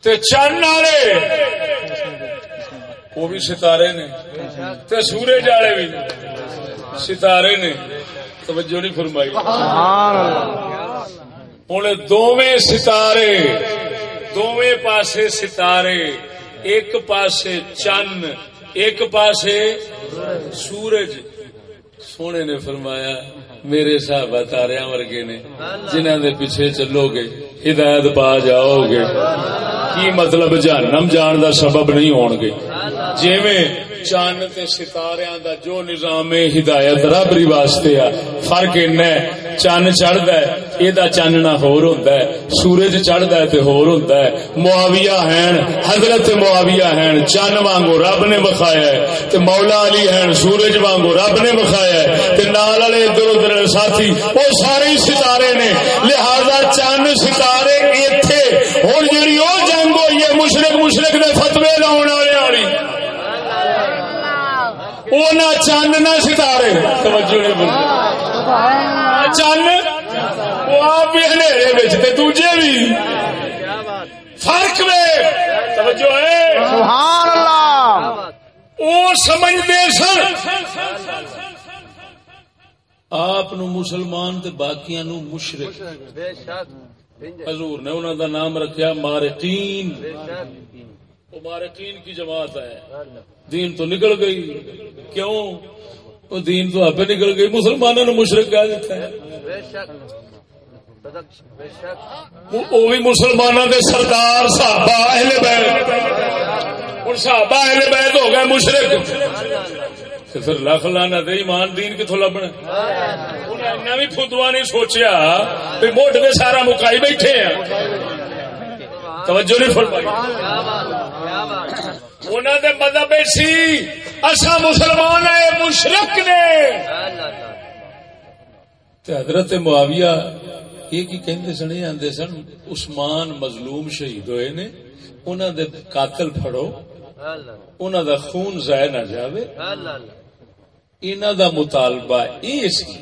چند والے وہ بھی ستارے نے۔ تے سورج والے بھی ستارے نے۔ توجہ نہیں فرمائی۔ ہوں دونوں ستارے دونوں پاسے ستارے، ایک پاسے چند ایک پاسے سورج۔ سونے نے فرمایا، میرے صحابہ تاریا ورگے نے جنہوں دے پیچھے چلو گے ہدایت پا جاؤ گے کی مطلب جہنم جان دا سبب نہیں ہون گے جیویں چند تے ستاریاں دا جو نظام ہدایت ربری واسطے آ۔ فرق اینا ہے چند چڑھدا ہے اے دا چاننا ہور ہوندا ہے۔ سورج چڑھدا ہے تے ہور ہوندا ہے۔ معاویہ ہیں حضرت معاویہ ہیں چن وانگو رب نے بخایا ہے۔ تے مولا علی ہیں سورج وانگو رب نے بخایا ہے۔ تے نال والے ادھر ادھر ساتھی او سارے ستارے نے۔ لہذا چند ستارے ایتھے، ہن جڑی او جنگ ہوئی ہے مشرک مشرک دے فتوی لاؤن نہ چند نہ ستارے۔ چند وہ آپ بھی ہنیرے دوجے بھی۔ فرق وے۔ توجہ ہے۔ سبحان اللہ۔ وہ سمجھتے سن۔ آپ مسلمان تے باقیاں نو مشرق۔ حضور نے انہوں دا نام رکھیا مارقین۔ وہ مارقین کی جماعت ہے۔ دین تو نکل گئی۔ کیوں؟ وہ دین تو آپ نکل گئی۔ مسلمانوں نے مشرق کہہ دیتا ہے۔ وہ بھی مسلمانوں کے سردار صحابہ اہل بیت۔ ہوں صحابہ اہل بیت ہو گئے مشرق۔ پھر لکھ لانا دے ایمان دین کتوں لبنا؟ انہیں بھی فدوا نہیں سوچیا بھی موٹ سارا مکائی بیٹھے ہیں۔ توجہ نہیں فرمائی۔ انہوں نے مذہب سی اصا مسلمان ہے مشرق نے۔ تے حضرت معاویہ یہ کی کہندے سن، یہ آندے سن، عثمان مظلوم شہید ہوئے نے انہوں دے قاتل پھڑو انہوں دا خون ضائع نہ جاوے۔ اللہ اللہ انہوں دا مطالبہ یہ سی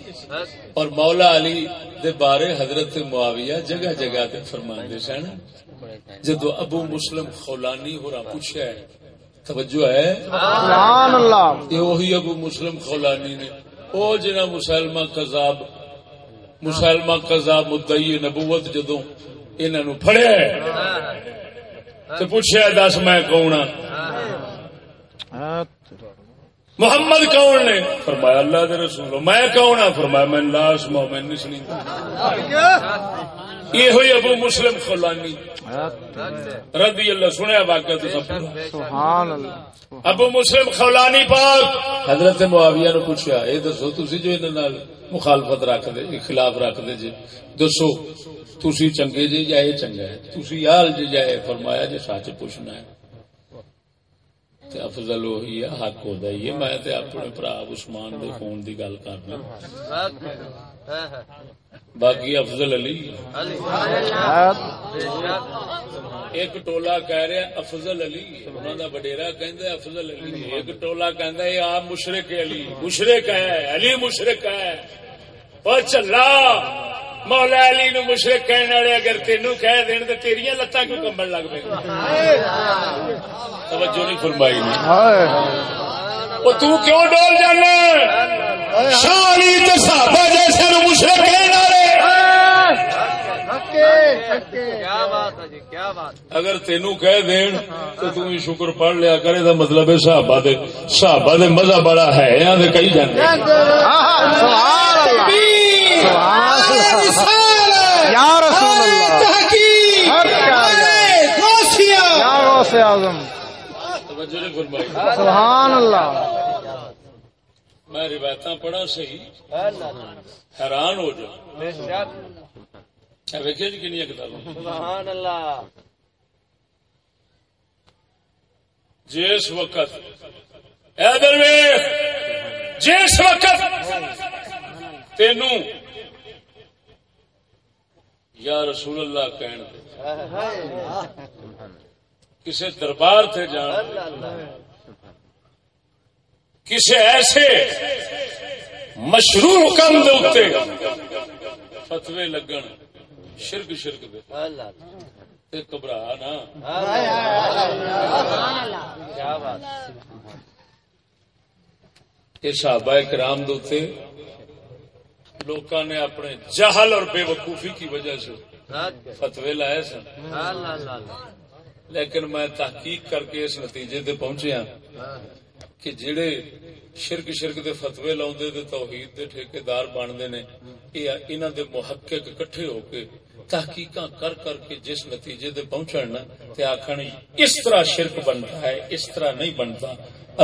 اور مولا علی دے بارے حضرت معاویہ جگہ جگہ تے فرماندے سن۔ جدو ابو مسلم خولانی ہو رہا پوچھا ہے توجہ ہے؟ سبحان اللہ۔ یہ وہی ابو مسلم خولانی نے او جنا مسلمہ کذاب مسلمہ کذاب مدعی نبوت جدو انہوں نے پھڑیا ہے۔ تو پوچھا دس میں کون ہاں۔ محمد کون نے؟ فرمایا اللہ دے رسول میں کون ہاں؟ فرمایا میں لاش مومن نہیں سنی۔ یہ ہوئی ابو مسلم خلانی۔ رضی اللہ سنیا واقعہ تو سب۔ سبحان اللہ ابو مسلم خولانی پاک۔ حضرت معاویہ نے پوچھا یہ دسو تسی جو انہاں نال مخالفت رکھ دے خلاف رکھ دے جی دسو تسی چنگے جی یا یہ چنگا ہے؟ تسی حال جی جائے فرمایا جی سچ پوچھنا ہے۔ تے افضل وہی ہے، حق ہودا ہی ہے۔ میں تے اپنے بھرا عثمان دے خون دی گل کرنا باقی افضل علی ایک ٹولا کہہ رہا افضل علی انہوں دا وڈیرا کہندا افضل علی ایک ٹولا کہندا یہ آپ مشرک علی۔ مشرک ہے، علی مشرک ہے۔ اور چلا۔ مولا علی نو مشرک کہنے والے اگر تینو کہہ دین تے تیریاں لتاں کیوں کمبن لگ پے توجہ نہیں فرمائی نے۔ تو کیوں ڈول جانا؟ شالی تے صحابہ جیسے نو مشرک کہنے والے۔ اگر تینو کہہ دین تو تم شکر پڑھ لیا کرے، دا مطلب ہے صحابہ دے صحابہ دے مزہ بڑا ہے، یہاں دے کئی جاندے۔ سبحان اللہ۔ یا رسول اللہ۔ یا اعظم۔ سبحان اللہ۔ میں روایتاں پڑھا صحیح۔ حیران ہو جاؤ۔ ویکیا جی کنیا کتاباں۔ جس وقت اے درویش جس وقت تینو یا رسول اللہ کہن دے۔ کسے دربار تھے جان۔ کسے ایسے مشروع حکم دے اتے فتوے لگن۔ شرک شرک دے۔ تے گھبرا نا۔ یہ صحابہ کرام دوتے لوکاں نے اپنے جہل اور بے وقوفی کی وجہ سے فتوے لائے سن۔ لیکن میں تحقیق کر کے اس نتیجے تے پہنچے ہاں کہ جڑے شرک شرک دے فتوے لاؤندے تے توحید دے ٹھیکیدار بنتے نے یہ انہاں دے محقق اکٹھے ہو کے تحقیقاں کر کر کے جس نتیجے تے پہنچن نا، تے آکھن اس طرح شرک بنتا ہے، اس طرح نہیں بنتا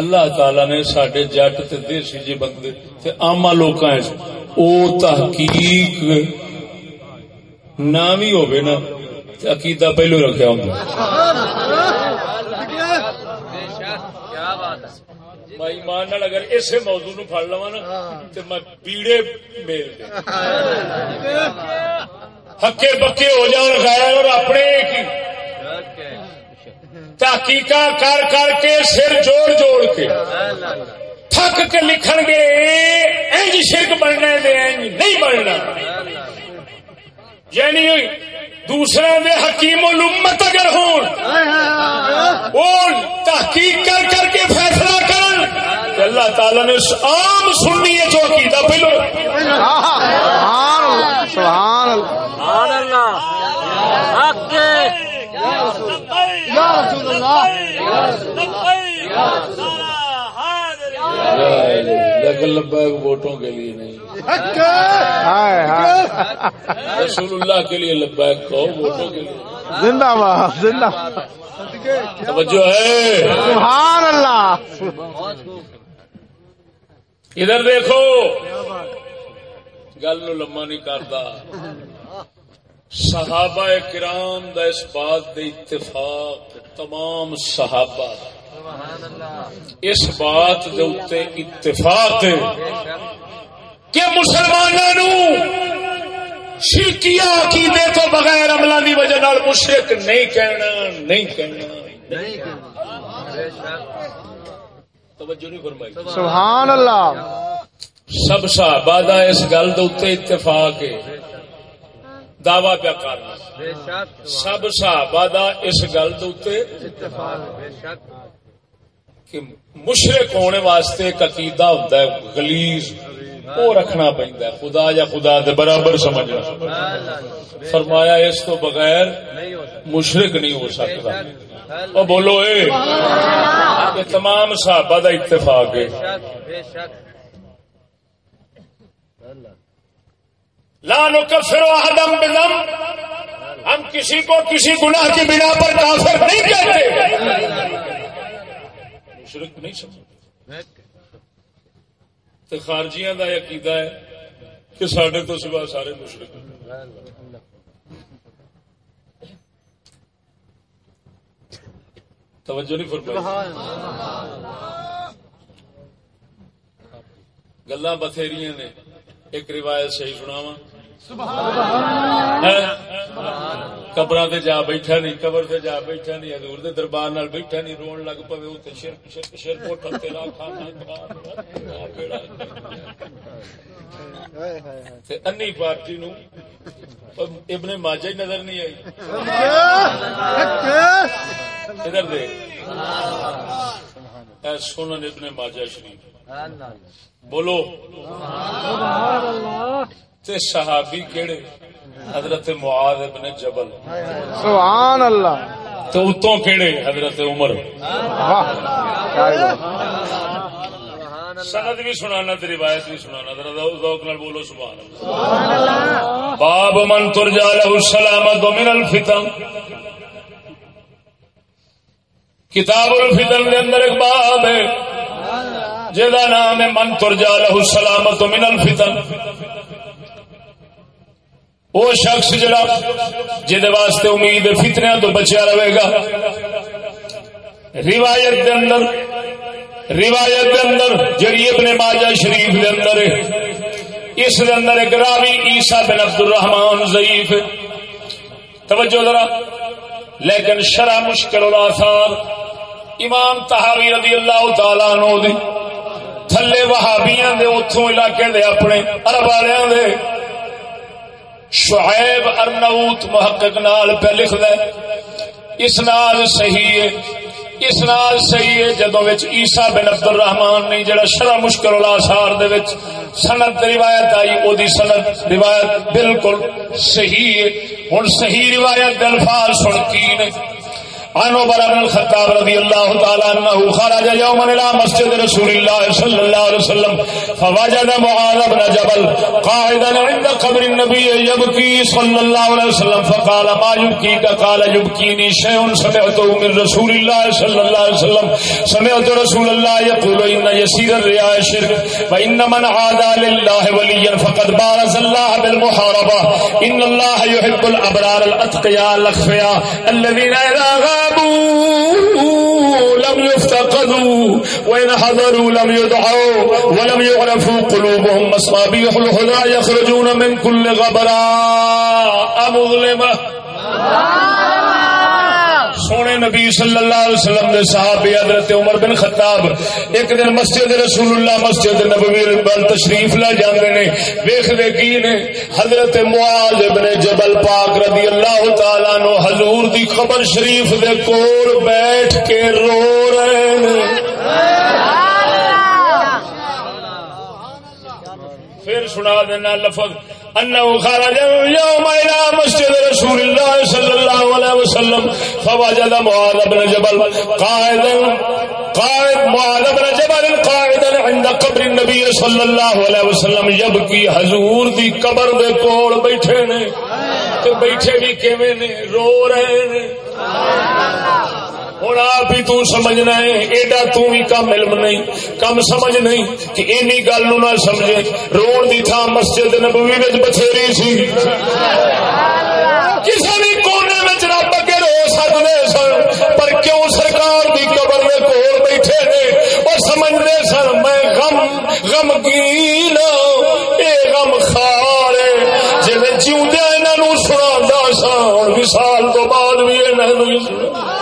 اللہ تعالی نے سڈے جٹ تے دیسی جی بندے تے عامہ لوکاں وچ او تحقیق نہ بھی ہوے نا، تے عقیدہ پہلو رکھیا ہوندا۔ میں ایمان نال اگر اسے موضوع نو پھڑ لواں نا، تے میں بیڑے میل دے۔ ہکے بکے ہو جان غیر اور اپنے تحقیق کر کر کے سر جوڑ جوڑ کے تھک کے لکھن گے انج شرک بننا دے انج نہیں بننا۔ یعنی دوسرے دے حکیم الامت اگر ہون وہ تحقیق کر کر کے فیصلہ کرن اللہ تعالی نے عام سننی ہے جو عقیدہ پہلو۔ سبحان اللہ یا رسول اللہ۔ لیکن لبیک ووٹوں کے لیے نہیں رسول اللہ کے لیے لبیک کہو ووٹوں کے لیے زندہ باد زندہ۔ توجہ ہے۔ سبحان اللہ۔ ادھر دیکھو۔ گل نو لما نہیں کرتا۔ صحابہ کرام دا اس بات دے اتفاق تمام صحابہ اس بات دے اتنے اتفاق ہے کہ مسلمانوں شرکیا عقیدے تو بغیر عملہ دی وجہ نال مشرک نہیں کہنا نہیں کہنا۔ توجہ نہیں فرمائی۔ سبحان اللہ۔ سب صحابہ دا اس گل دے اتفاق ہے۔ دعوی پیا کرنا۔ سب صحابہ دا اس گل کہ مشرق ہونے واسطے عقیدہ ہوتا ہے غلیظ وہ رکھنا پہنتا ہے خدا یا خدا دے برابر سمجھنا۔ فرمایا اس تو بغیر مشرق نہیں ہو سکتا۔ اور بولو اے۔ تمام صحابہ دا اتفاق ہے۔ لا نکفر احدم بذنب ہم کسی کو کسی گناہ کی بنا پر کافر نہیں کہتے. مشرق نہیں سمجھتے. خارجیاں دا عقیدہ ہے کہ سڈے تو سوا سارے مشرق توجہ نہیں فرمائی. گلا بتھیری نے ایک روایت صحیح سناواں. قبر سے جا بیٹھا نہیں قبر سے جا بیٹھا نہیں حضور دے دربار نال بیٹھا نہیں رون لگ پوے اتنے شرک شرک شرک اٹھ تیرا کھانا تے انی پارٹی نو ابن ماجہ ہی نظر نہیں آئی۔ ادھر اے سنن ابن ماجہ شریف۔ بولو۔ تے صحابی کیڑے؟ حضرت معاذ ابن جبل۔ سبحان اللہ تو اتوں کیڑے حضرت عمر۔ سند بھی سنانا تے روایت بھی سنانا ذرا ذوق نال بولو سبحان اللہ باب من ترجا له السلامت من الفتن۔ کتاب الفتن دے اندر ایک باب ہے جدا نام ہے من ترجا له السلامت من الفتن۔ وہ شخص جڑا جہد واسطے امید فتنیا تو بچیا رہے گا۔ روایت دے اندر، روایت دے اندر جڑی ابن ماجہ شریف دے اندر ہے، اس دے اندر ایک راوی عیسیٰ بن عبد الرحمان ضعیف توجہ ذرا، لیکن شرح مشکل الاثار امام تحاوی رضی اللہ تعالی عنہ دی۔ تھلے وہابیاں دے اتھوں علاقے دے، اپنے عرب والیاں دے۔ شعیب ارنوت محقق نال پہ لکھ دے اسناد صحیح ہے۔ اس نال صحیح ہے جدو وچ عیسیٰ بن عبد الرحمان نے جڑا شرح مشکل الاثار دے وچ سند روایت آئی او دی سند روایت بالکل صحیح ہے۔ ہن صحیح روایت دے الفاظ سن کی نے؟ عن عمر بن الخطاب رضي الله تعالى عنه خرج يوما الى مسجد رسول الله صلى الله عليه وسلم فوجد معاذ بن جبل قاعدا عند قبر النبي يبكي صلى الله عليه وسلم فقال ما يبكيك قال يبكيني شيء سمعته من رسول الله صلى الله عليه وسلم. سمعت رسول الله يقول ان يسير الرياء شرك وان من عادى لله وليا فقد بارز الله بالمحاربه ان الله يحب الابرار الاتقياء الاخفياء الذين اذا غابوا لم يفتقدوا، وإن حضروا لم يدعوا ولم يعرفوا قلوبهم مصابيح الهدى يخرجون من كل غبراء مظلمة سونے نبی صلی اللہ علیہ وسلم دے صحابی حضرت عمر بن خطاب ایک دن مسجد رسول اللہ مسجد نبوی بل تشریف لے جاندے نے ویکھ دے کی نے؟ حضرت معاذ ابن جبل پاک رضی اللہ تعالی عنہ حضور دی قبر شریف دے کول بیٹھ کے رو رہے ہیں پھر سنا دینا لفظ انه خرج يوم الى مسجد رسول الله صلى الله عليه وسلم، فوجد معاذ بن جبل قائدا قائد معاذ بن جبل قائدا عند قبر النبي صلى الله عليه وسلم يبكي حضور دی قبر دے کول بیٹھے نے، تے بیٹھے بھی کیویں نے، رو رہے نے۔ سبحان اللہ ہوں آپ ہی تو سمجھنا ہے ایڈا تو بھی کم علم نہیں کم سمجھ نہیں کہ اینی گل نہ سمجھے۔ رون دی تھا مسجد نبوی وچ بتھیری سی۔ کسی بھی کونے رب اگے رو سکتے سن پر کیوں سرکار دی قبر میں کول بیٹھے نے؟ اور سمجھتے سن میں غم غمگین اے غم خار جی جیوندیا انہوں سنا سا وصال تو بعد بھی انہوں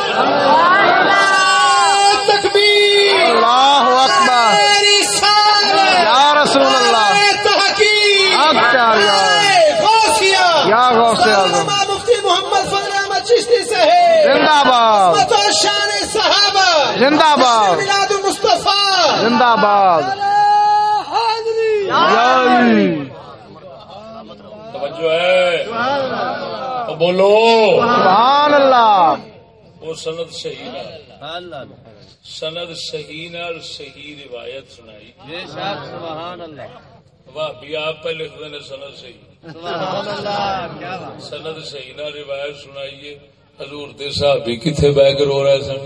زندہ باد! میلاد المصطفیٰ زندہ باد! حاضری توجہ ہے! بولو! سبحان اللہ! وہ سند صحیح سند صحیح نال صحیح روایت سنائی۔ واہ بھی آپ پہ لکھ دینے سند صحیح۔ سند صحیح نال روایت سنائیے۔ حضور دے صحابی کتنے بہ کے رو رہے سن؟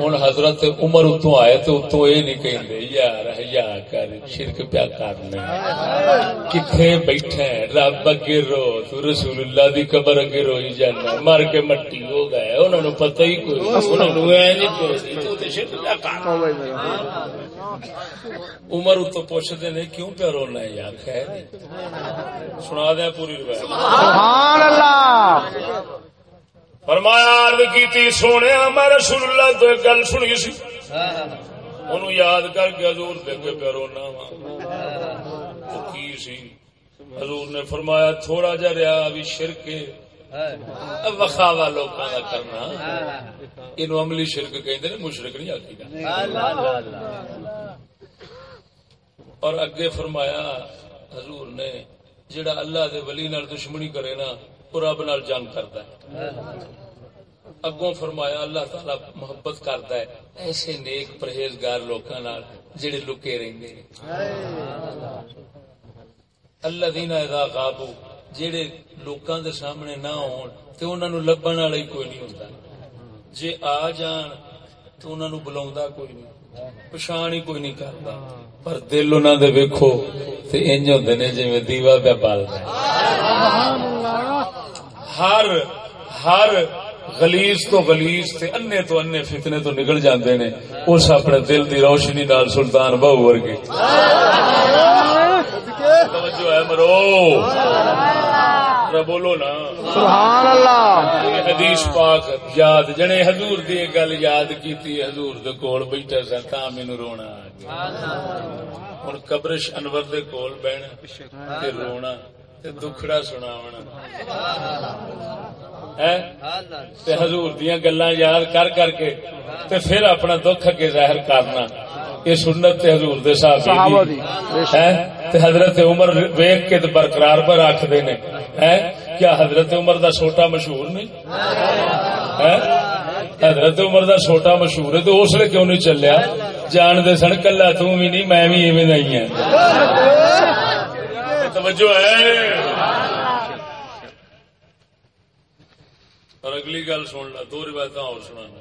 ہوں حضرت عمر اتوں آئے تو اتوں یہ نہیں کہیں یار یا کر، شرک پیا کرنا کتنے بیٹھے رب اگے رو، تو رسول اللہ دی قبر اگے روئی جانا مر کے مٹی ہو گئے انہوں نے پتہ ہی کوئی انہوں نے عمر اتوں پوچھتے نے کیوں پہ رونا ہے؟ یار، خیر۔ سنا دیا پوری روایت۔ سبحان اللہ! فرمایا، عرض کیتی سونے میں رسول اللہ تو ایک گل سنی سی۔ انہوں یاد کر کے حضور دے کے پہ رونا وا کی سی؟ حضور نے فرمایا، تھوڑا جا رہا بھی شرک وخاوا لوکاں دا کرنا۔ اینو عملی شرک کہندے نے، مشرک نہیں آکھیدا اور اگے فرمایا، حضور نے جڑا اللہ دے ولی نال دشمنی کرے نا وہ رب نال جنگ کرتا ہے۔ اگوں فرمایا، اللہ تعالی محبت کرتا ہے۔ ایسے نیک پرہیزگار لوکاں نال جڑے لکے رہندے نے اللہ دینا ادا غابو، جڑے لوکاں دے سامنے نہ ہون، تے انہاں نو لبن والا ہی کوئی نہیں ہوندا۔ جے آ جان تو انہاں نو بلاوندا کوئی نہیں۔ پچھان ہی کوئی نہیں کرتا پر دل انہاں دے ویکھو، تے انج ہوندے نے جویں دیوا پیا بالدا ہر ہر غلیظ تو غلیظ تے انے تو انے فتنے تو نکل جاندے نے اس اپنے دل دی روشنی نال سلطان بہو ورگے۔ توجہ ہے مرو۔ بولو نا۔ سبحان اللہ حدیث پاک یاد جنے حضور دی گل یاد کیتی حضور دے کول بیٹھا سا تا مینوں رونا ہن قبرش انور دے کول بہنا تے رونا۔ دکھڑا تے حضور دیاں گلاں یاد کر کر کے تے پھر اپنا دکھ اگے ظاہر کرنا۔ یہ سنت تے حضور دے حضرت عمر ویک کے برقرار پر رکھتے نے۔ کیا حضرت عمر دا چھوٹا مشہور نہیں؟ حضرت عمر دا چھوٹا مشہور ہے تو اس لیے کیوں نہیں چلیا؟ جان دے سن کلا تو بھی نہیں میں بھی ایویں نہیں ہے توجہ ہے؟ اور اگلی گل سن لا دو روایت اور سنانا۔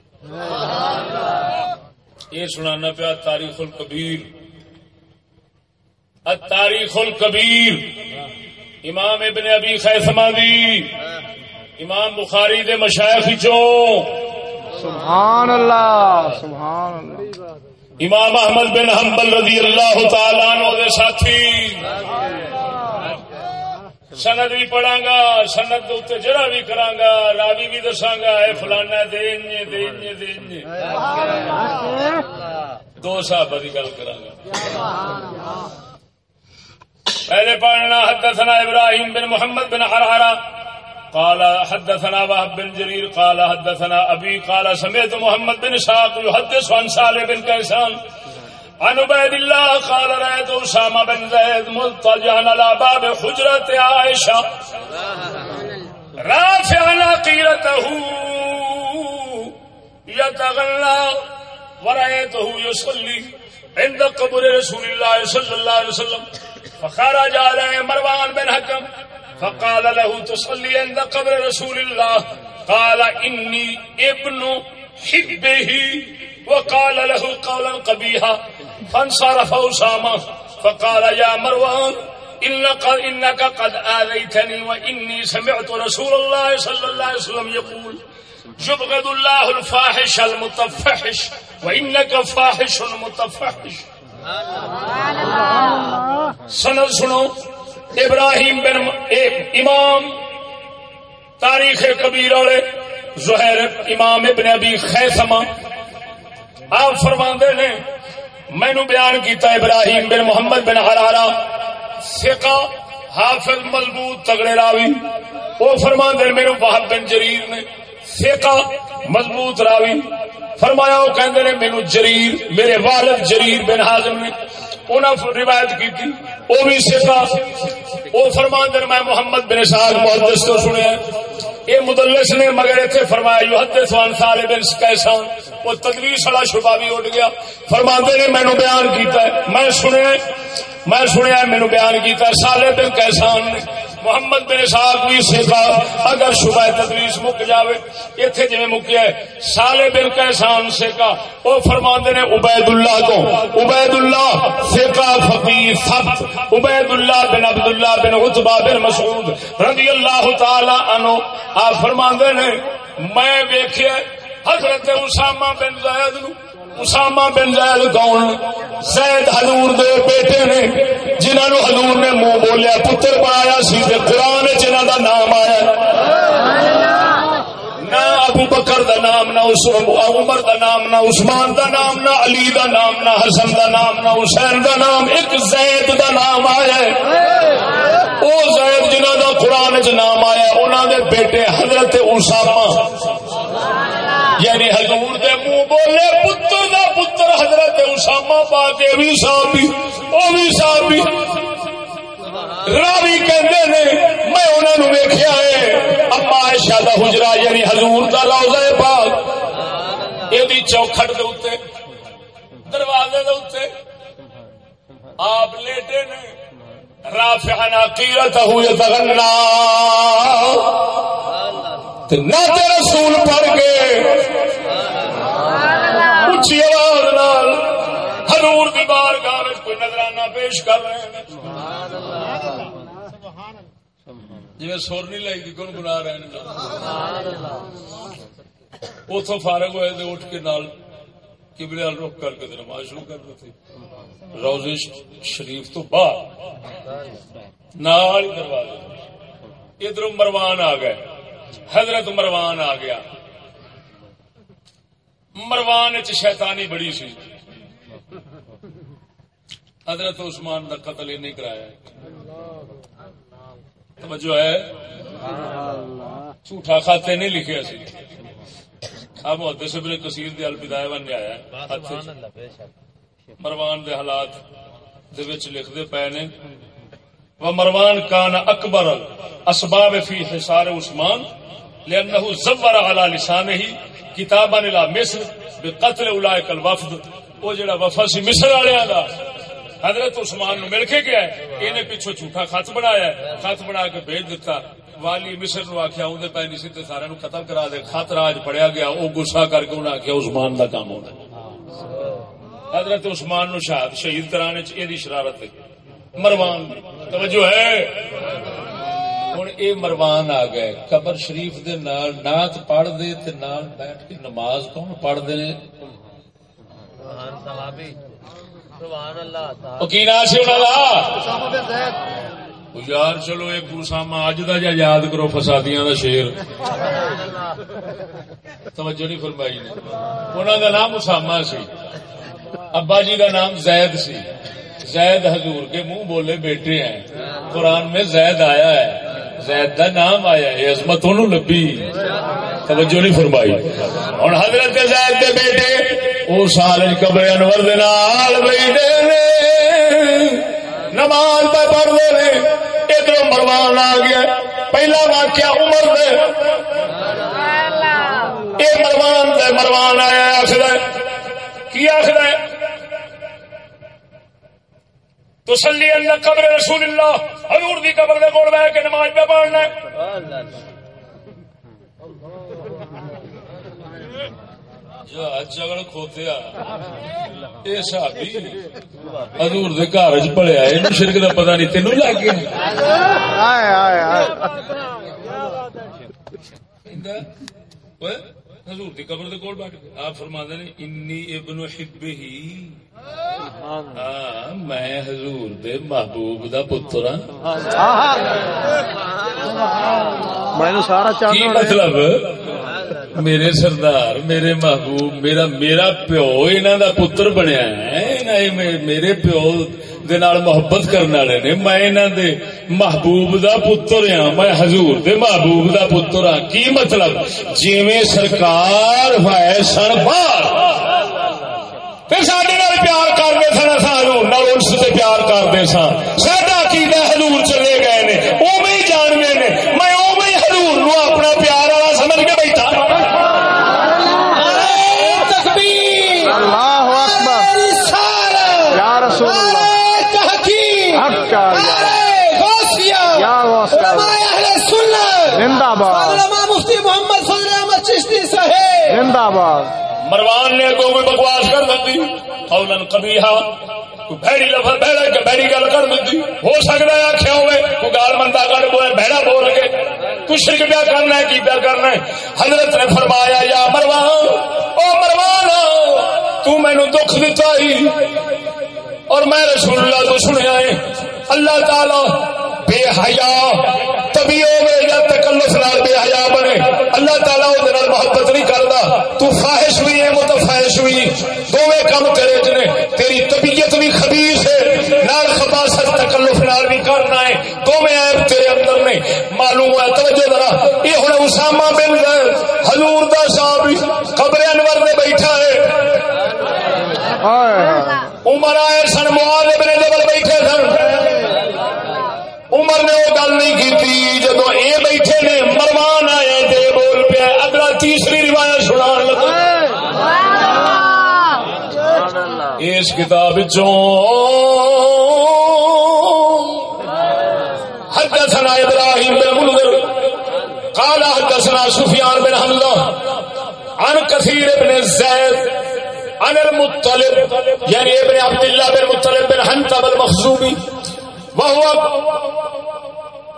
یہ سنانا پیا تاریخ الکبیر التاریخ الکبیر امام ابن ابی خیسما دی۔ امام بخاری دے مشائخ چوں سبحان اللہ سبحان اللہ امام احمد بن حنبل رضی اللہ تعالیٰ عنہ دے ساتھی۔ سند بھی پڑھا گا سند اتنے جرا بھی کرا گا راوی بھی دساں گا اے فلانا دے دے دے دو صحابہ دی گل کرا گا پہلے پڑھنا، حدثنا ابراہیم بن محمد بن حرحرہ۔ قال حدثنا وهب بن جرير قال حدثنا ابي قال سمعت محمد بن اسحاق يحدث عن صالح بن كيسان عن عبيد الله قال رايت اسامه بن زيد مضطجعا على باب حجره عائشه رافعا قيرته يتغنى ورأيته يصلي عند قبر رسول الله صلى الله عليه وسلم. فخرج عليه مروان بن حكم فقال له تصلي عند قبر رسول الله. قال إني ابن حبه وقال له قولا قبيحا فانصرف أسامة فقال يا مروان إنك, إنك قد آذيتني وإني سمعت رسول الله صلى الله عليه وسلم يقول يبغض الله الفاحش المتفحش وإنك فاحش متفحش. سند سنو ابراہیم بن امام تاریخ کبیر والے زہیر امام ابن ابی خیسما آپ فرما نے مینو بیان کیتا ابراہیم بن محمد بن حرارا سکا حافظ مضبوط تگڑے راوی، وہ فرما دے میرے بہت بن جریر نے سکا مضبوط راوی، فرمایا وہ کہندے نے مینو جریر، میرے والد جریر بن حازم نے انہوں روایت کی تھی وہ بھی سکا وہ فرما دے میں محمد بن صاحب محدث تو سنیا یہ مدلس نے مگر اتنے فرمایا، یو حد سوان سال دن کیسا وہ تدریس والا شبہ بھی اٹھ گیا۔ فرما نے مینو بیان کیتا ہے۔ میں سنیا میں سنیا مینو بیان کیتا ہے۔ سالے بن کیسان نے محمد بن صاحب بھی سیکھا۔ اگر شبہ تدریس مک جاوے اتنے جی مکیا ہے، سالے بن کیسان سیکھا۔ وہ فرما نے عبید اللہ تو۔ عبید اللہ سیکھا فقیر سب عبید اللہ بن عبد اللہ بن اتبا بن مسعود رضی اللہ تعالی عنہ۔ آپ فرما نے، میں ویخیا حضرت اسامہ بن زید نو۔ اسامہ بن زید کون؟ زید حضور دے بیٹے نے جنہوں حضور نے منہ بولیا، پتر پایا سی قرآن جنہ دا نام آیا۔ نہ ابو بکر دا نام، نہ عمر دا نام، نہ عثمان دا نام، نہ علی دا نام، نہ حسن دا نام، نہ حسین دا نام، ایک زید دا نام آیا او زید جنہ دا قرآن چ نام آیا انہوں دے بیٹے حضرت اسامہ یعنی حضور دے منہ بولے، پتر حضرت اسامہ پا کے بھی صحابی او بھی صحابی راوی کہندے نے، میں انہاں نو ویکھیا ہے، اما عائشہ دا حجرہ یعنی حضور دا روضہ پاک۔ اے چوکھٹ دے اوتے، دروازے دے اوتے۔ آپ لیٹے نے رافع ناقیرتہ یتغنا نعت رسول پڑھ کے۔ اچھی آواز نال حضور دی بار گاہ کوئی نظرانہ پیش کر رہے ہیں۔ جی سور نہیں لائی گی کون گنا رہے ہیں۔ اتو فارغ ہوئے تھے اٹھ کے نال کبلے وال رخ کر کے نماز شروع کر دیتے روزے شریف تو باہر نال دروازے۔ ادھر مروان آ گئے۔ حضرت مروان آ گیا۔ مروان چ شیطانی بڑی سی۔ حضرت عثمان کا قتل نہیں کرایا توجہ ہے۔ جھوٹا خاتے نہیں لکھے سی اب محدث ابن کثیر دے البدایہ بن آیا مروان دے حالات دے وچ لکھ دے پے نے۔ و مروان کان اکبر اسباب فی حصار عثمان لانه زور على لسانه کتابا الى مصر بقتل اولئک الوفد۔ او جڑا وفد سی مصر والےاں دا۔ حضرت عثمان نو مل کے گیا ہے۔ اینے پیچھے جھوٹا خط بنایا ہے۔ خط بنا کے بھیج دیتا والی مصر نو آکھیا، اون دے نہیں سی سارے نو قتل کرا دے۔ خط راج پڑیا گیا۔ او غصہ کر کے انہاں آکھیا، عثمان دا کام ہوندا حضرت عثمان نو شہید شہید کرانے چ ایدی شرارت ہے۔ مروان توجہ ہے۔ ہوں یہ مروان آ گئے قبر شریف دے نال نات پڑھ دے تے نال بیٹھ کے نماز کون پڑھ دے یار چلو ایک اسامہ اج دا جا یاد کرو فسادیاں دا شیر توجہ نہیں فرمائی نے انہوں دا نام اسامہ سی ابا جی دا نام زید سی زید حضور کے منہ بولے بیٹے ہیں قرآن میں زید آیا ہے زید دا نام آیا ہے عظمت انہوں لبی توجہ نہیں فرمائی۔ اور حضرت زید دے بیٹے او سال قبر انور دے نال بیٹھے نے۔ نماز پہ پڑھ دے نے۔ ادھر مروان آ گیا۔ پہلا واقعہ عمر دے۔ اے مروان دے مروان آیا آخر کی آخر ہے تو سلی اللہ قبر رسول اللہ۔ حضور دی قبر دے کول بیٹھ کے نماز پہ پڑھنا جہاز جگڑ کھوتیا۔ صحابی حضور دے گھر شرک کا پتا نہیں تینوں لگ گیا حضور دی قبر دے کول بیٹھ گئے آپ فرما نے انی ابن حب ہی ہاں میں حضور دے محبوب دا پتر ہاں۔ سارا چاند مطلب؟ میرے سردار میرے محبوب میرا میرا پیو دا پتر بنیا ہے۔ میرے پیو دے نال محبت کرنے والے نے۔ میں انہاں دے محبوب دا پتر ہاں۔ میں حضور دے محبوب دا پتر ہاں۔ کی مطلب؟ جویں سرکار ہوئے سن باہر تے ساڈے نال پیار کرتے سن نال انس تے پیار کرتے سن ساڈا عقیدہ حضور چلے گئے نے اوویں ہی جاننے نے۔ میں اوویں ہی حضور نو اپنا پیار والا سمجھ کے بیٹھا۔ اللہ اکبر۔ یا رسول زندہ باد۔ مفتی محمد فضل احمد چشتی صاحب۔ زندہ باد۔ مروان نے کو کوئی بکواس کر دی قولا قبیحا کوئی بھڑی لفظ، بھڑا بھڑی گل کر دی ہو سکتا ہے آخیا ہوئے، کوئی گال مندا کر بولے بھڑا بول کے۔ تو شرک پیا کرنا ہے، کی پیا کرنا ہے؟ حضرت نے فرمایا، یا مروان، او مروان، تو مینو دکھ دیتا ہی۔ اور میں رسول اللہ تو سنیا ہے۔ اللہ تعالی بے حیا یا تکلف نال بے حیا بنے۔ اللہ تعالی وہ محبت نہیں کرتا۔ تو خواہش بھی ہے متفاہش بھی۔ دونوں کم کرے جنے۔ تیری طبیعت بھی ہے۔ نال خباست تکلف نال بھی کرنا ہے۔ دونوں عیب تیرے اندر نے۔ معلوم ہے توجہ ذرا۔ یہ ہن اسامہ بن حضور دا صاحب قبر انور میں بیٹھا ہے۔ عمر آئے سن ابن جبل بیٹھے سن عمر نے وہ گل نہیں کی جدو یہ بیٹھے نے مروان آئے تے بول پیا اگلا تیسری روایت سنا لگا۔ اس کتاب حدثنا ابراہیم بن منذر قال حدثنا سفیان بن حمزہ عن كثير بن زيد عن المطلب يعني ابن عبد الله بن مطلب بن حنطب المخزومي وهو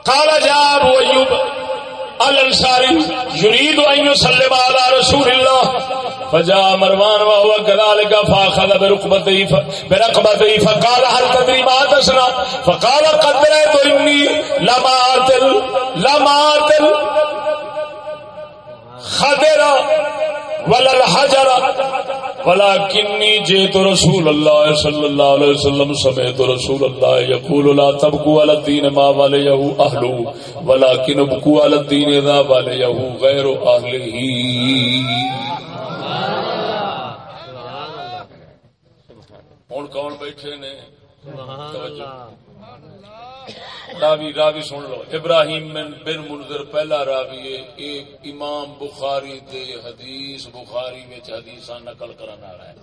قال جاء ابو ايوب الانصاري يريد ان يسلم على رسول الله. فجاء مروان وهو كذلك فاخذ بركبته ف- بركبته فقال هل تدري ما تصنع؟ فقال قد رأيت اني لما اتل لما اتل خدر ولا الحجر. ولكني جئت رسول الله صلى الله عليه وسلم سمعت رسول الله يقول لا تبقوا على الدين ما وليه اهله ولكن ابقوا على الدين اذا وليه غير اهله ہوں کون بیٹھے نے؟ توجہ. راوی راوی سن لو. ابراہیم بن منذر پہلا راوی ہے. ایک امام بخاری دے حدیث بخاری وچ حدیثاں نقل کرن والا ہے.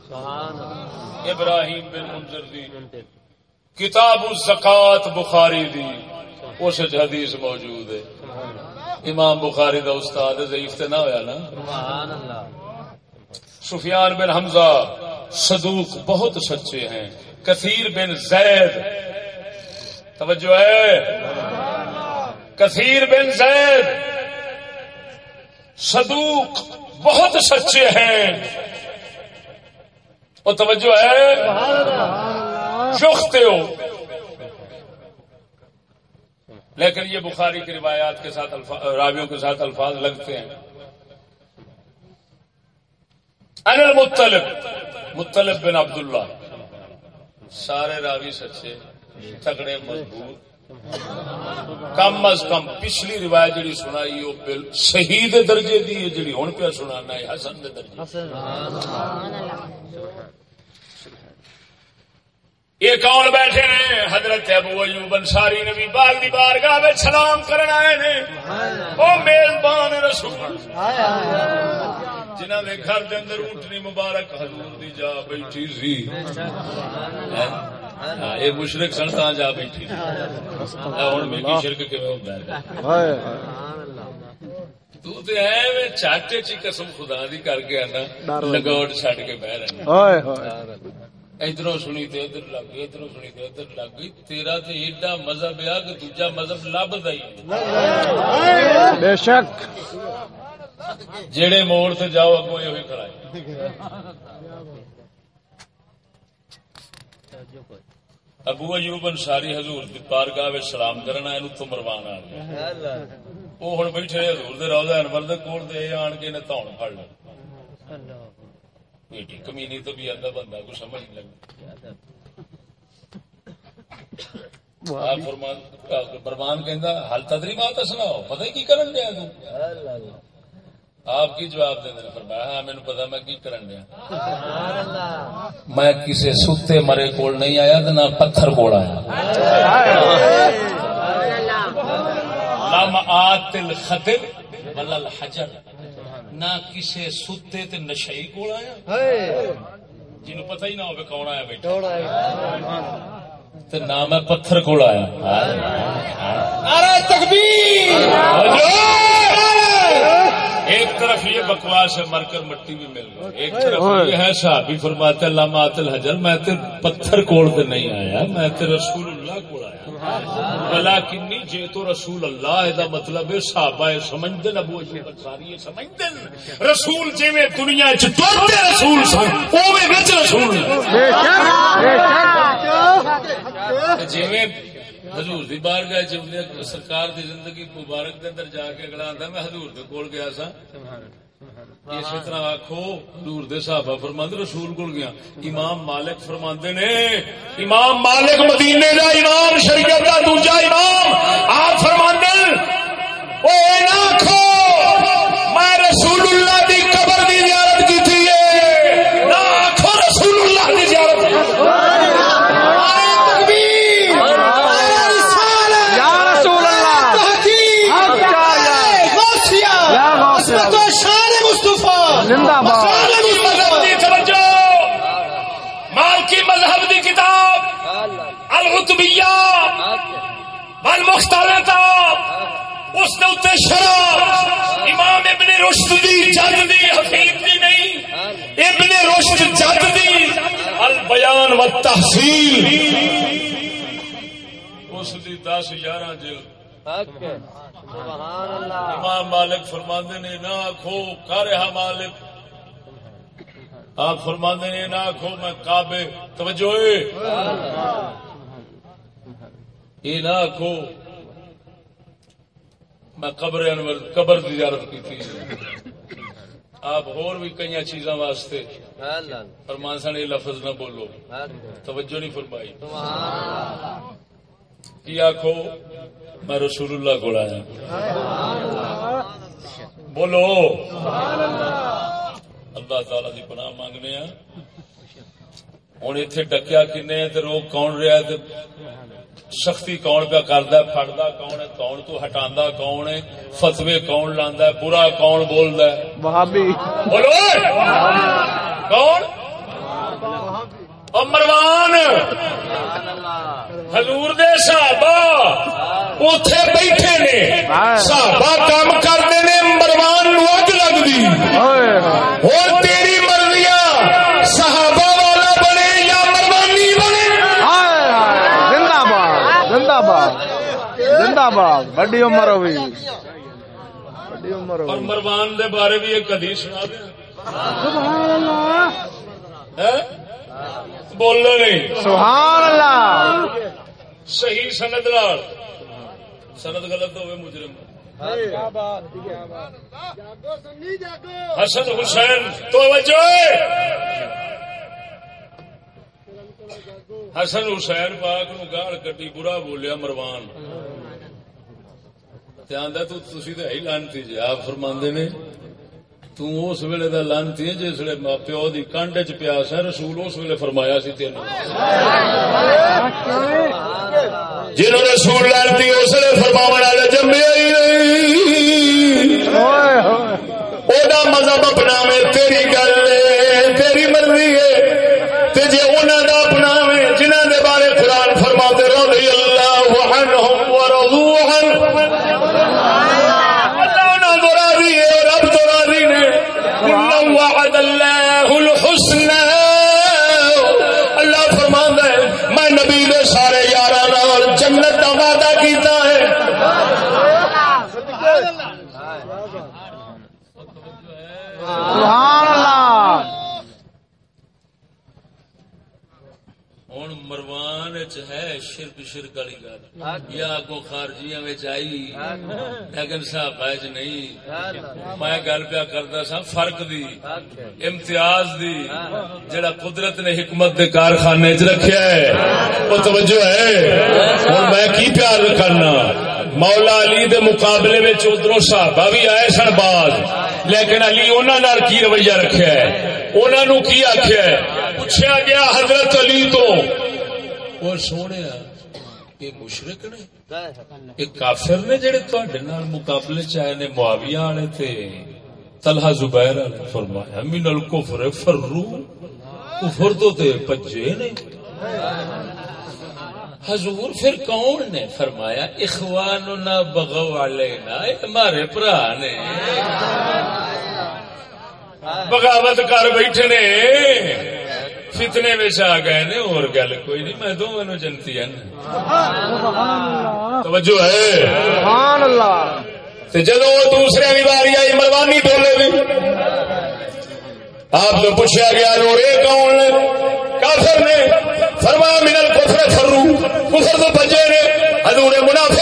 ابراہیم بن منذر دی کتاب الزکات بخاری دی اس حدیث موجود ہے. امام بخاری دا استاد ضعیف تے نہ ہویا نا. سفیان بن حمزہ صدوق بہت سچے ہیں. کثیر بن زید توجہ ہے۔ کثیر بن زید، صدوق بہت سچے ہیں۔ وہ توجہ ہے۔ چختے ہو۔ لیکن یہ بخاری کی روایات کے ساتھ الفاظ راویوں کے ساتھ الفاظ لگتے ہیں۔ ان المطلب مطلب بن عبداللہ۔ سارے راوی سچے تگڑے مضبوط۔ کم از کم پچھلی روایت جڑی سنائی وہ بل صحیح دے درجے دی ہے جڑی ہن پہ سنانا ہے حسن دے درجے یہ کون بیٹھے نے حضرت ابو ایوب انصاری نبی پاک دی بارگاہ میں سلام کرن آئے نے۔ او میزبان رسول۔ جنہاں دے گھر دے اندر اونٹنی مبارک حضور دی جا بیٹھی سی۔ ہاں، یہ مشرق سن تا جا بیٹھی۔ ہوں میری شرک کیون ہوتا ہے چی قسم خدا دی کر کے آنا لگوڑ چھڑ کے بہ رہنا ادھر سنی تو ادھر لگ گئی ادھر سنی تو ادھر لگ گئی۔ تیرا تو ایڈا مذہب آ کہ دوجا مذہب لبدا ہی شک۔ جڑے موڑ سے جاؤ اگو یہ کرائے ابو ایوب انصاری حضور دی سلام کرنا اینو تو مروانا او ہن بیٹھے حضور دے انور دے دے آن کے نے تاون پھڑ بیٹی کمینی تو بھی اندا بندہ کو سمجھ لگ فرمان برمان کہندا حل تدری بات اسنا پتہ کی کرن دے تو؟ آپ کی جواب دیں فرمایا ہاں مینوں پتا میں کی کرن دیا۔ میں کسے ستے مرے کول نہیں آیا نہ پتھر کول آیا۔ لم خطر حجر نہ ستے نشئی کول آیا۔ پتہ ہی نہ کون آیا بیٹھا۔ نہ میں پتھر کول آیا۔ تکبیر۔ ہاں۔ ہاں۔ ایک طرف یہ بکواس ہے مر کر مٹی بھی مل گئی۔ ایک طرف یہ ہے صحابی فرماتے اللہ ماتل حجر میں تے پتھر کوڑ تے نہیں آیا میں تے رسول اللہ کو آیا۔ بلا کنی جے تو رسول اللہ دا مطلب ہے صحابہ سمجھ دن ابو ایوب انصاری سمجھ دن رسول جی میں دنیا چ توتے رسول سن اوویں وچ رسول۔ بے شک بے شک۔ جیویں حضور دی بار گئے جملے سرکار دی زندگی مبارک دے اندر جا کے اگلا آندا میں حضور دے کول گیا سا اسی طرح آخو حضور دے صحابہ فرماند رسول کول گیا۔ امام مالک فرماندے نے امام مالک مدینے دا امام شریعت دا دوجا امام آپ فرماندے او اے نہ آخو میں رسول اللہ دی قبر دی زیارت کیتی ہے نہ آخو رسول اللہ دی زیارت کی تکبیر نعرہ رسالت یا رسول اللہ تحقیق حق کا یا غوثیہ یا غوثیہ عصمت و شان مصطفیٰ زندہ باد شان مذہب مصطفیٰ کی توجہ مالکی مذہب کی کتاب الرتبیہ والمختلطہ اس نے اتنے شرح امام ابن رشد دی جد دی حفیظ دی نہیں۔ ابن رشد جد دی۔ البیان و تحصیل۔ اس دی دس گیارہ جلد امام مالک فرماندے نے، نہ آخو کر رہا مالک۔ آپ فرماندے نے، نہ آخو میں کعبے، توجہ یہ نہ آخو میں قبر انور، قبر کی زیارت کی تھی۔ آپ بھی کئی چیزاں واسطے فرمان سن یہ لفظ نہ بولو۔ توجہ نہیں فرمائی۔ کی آخو میں رسول اللہ کو آیا۔ بولو۔ اللہ۔ تعالی دی پناہ مانگنے ہوں اتنے ڈکیا کنے تے روک کون رہا سختی کون پہ کردا فڑدا کون ہے؟ کون تو ہٹاندا کون ہے؟ فتوے کون لاندا ہے؟ برا کون بولدا ہے؟ وہابی۔ بولو کون؟ او مروان! حضور دے صحابہ! اوتھے بیٹھے نے۔ صحابہ کام کرتے نے مروان نو اگ لگدی۔ اوئے باد بڑی عمر ہوئی۔ بڑی عمر اور ہوئی مروان دے بارے بھی ایک حدیث سنا اللہ۔ بولنا نہیں۔ سبحان اللہ۔ صحیح سند نال۔ سند غلط ہوئے مجرم۔ حسن حسین توجہ! حسن حسین پاک نو گال کٹی برا بولیا مروان۔ تو تسی تے ہی لانتی جی آپ فرماندے نے تو اس ویلے دا لانتی ہے جس ویلے ماں پیو دی کانڈ چ پیاس ہے رسول اس ویلے فرمایا سی تینوں جنہوں نے سور لانتی اس ویلے فرماون والے جمے ہی نہیں اوئے ہوئے اودا مذہب اپناوے تیری گل ہے تیری مرضی ہے تے جے انہاں دا اپناوے جنہاں دے بارے قرآن فرماتے رضی اللہ عنہم ورضوا عنہ اللہ انہاں تو راضی ہوں مروان چ ہے شرک والی گل۔ یا اگو خارجیاں وچ آئی۔ لیکن صاحب نہیں۔ میں گل پیا کرتا سا فرق دی۔ امتیاز دی۔ جڑا قدرت نے حکمت دے کارخانے چ رکھیا ہے وہ توجہ ہے۔ ہوں میں کی پیار کرنا مولا علی دے مقابلے میں ادھر صحابہ بھی آئے سن باز لیکن علی انہوں نے کی رویہ رکھا ہے؟ انہوں نے کی آخیا ہے؟ پوچھا گیا حضرت علی تو۔ وہ سونے یہ مشرق نے؟ یہ کافر نے جڑے نال مقابلے نے معاویہ والے تھے طلحہ زبیر والے فرمایا من الکفر فرو کفر تو تے پجے نے۔ حضور پھر کون نے؟ فرمایا اخواننا بغو علینا ہمارے برا نے۔ بغاوت کر بیٹھے نے فتنے میں آ گئے نے اور گل کوئی نہیں میں دونوں جنتی ہے توجہ ہے۔ سبحان اللہ۔ تے جدو دوسرے کی باری آئی مروانی ٹولے بھی آپ تو پوچھا گیا روڑے کون نے کافر نے فرمایا منل کفر فرو۔ کفر تو بچے نے۔ حضور منافق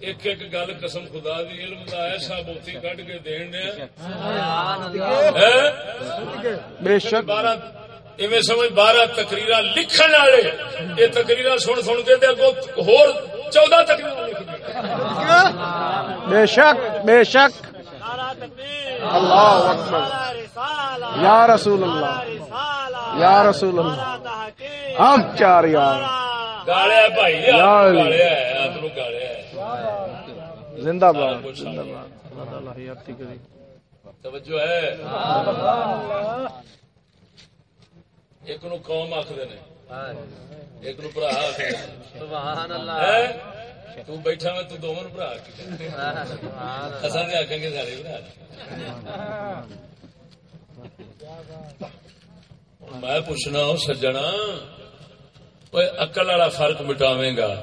ایک ایک گل قسم خدا دی علم دا ایسا موتی کٹ کے دین دیا بے شک بارہ ایویں سمجھ بارہ تقریر لکھن والے یہ تقریر سن سن کے تے اگوں ہور چودہ تقریر لکھ دے بے شک بے شک اللہ اکبر یا رسول اللہ یا رسول اللہ حق چار یار گالیا بھائی۔ گالیا گالیا ہے زندہ باد زندہ باد۔ اللہ حیاتی کرے توجہ ہے۔ ایک نو قوم آخر نے۔ ایک نو برا آخر سبحان اللہ ہے؟ تو بیٹھا میں تو دونوں نو برا آخر اصل نے آخیں گے سارے برا میں پوچھنا ہوں سجنا وہ اقل والا فرق مٹاویں گا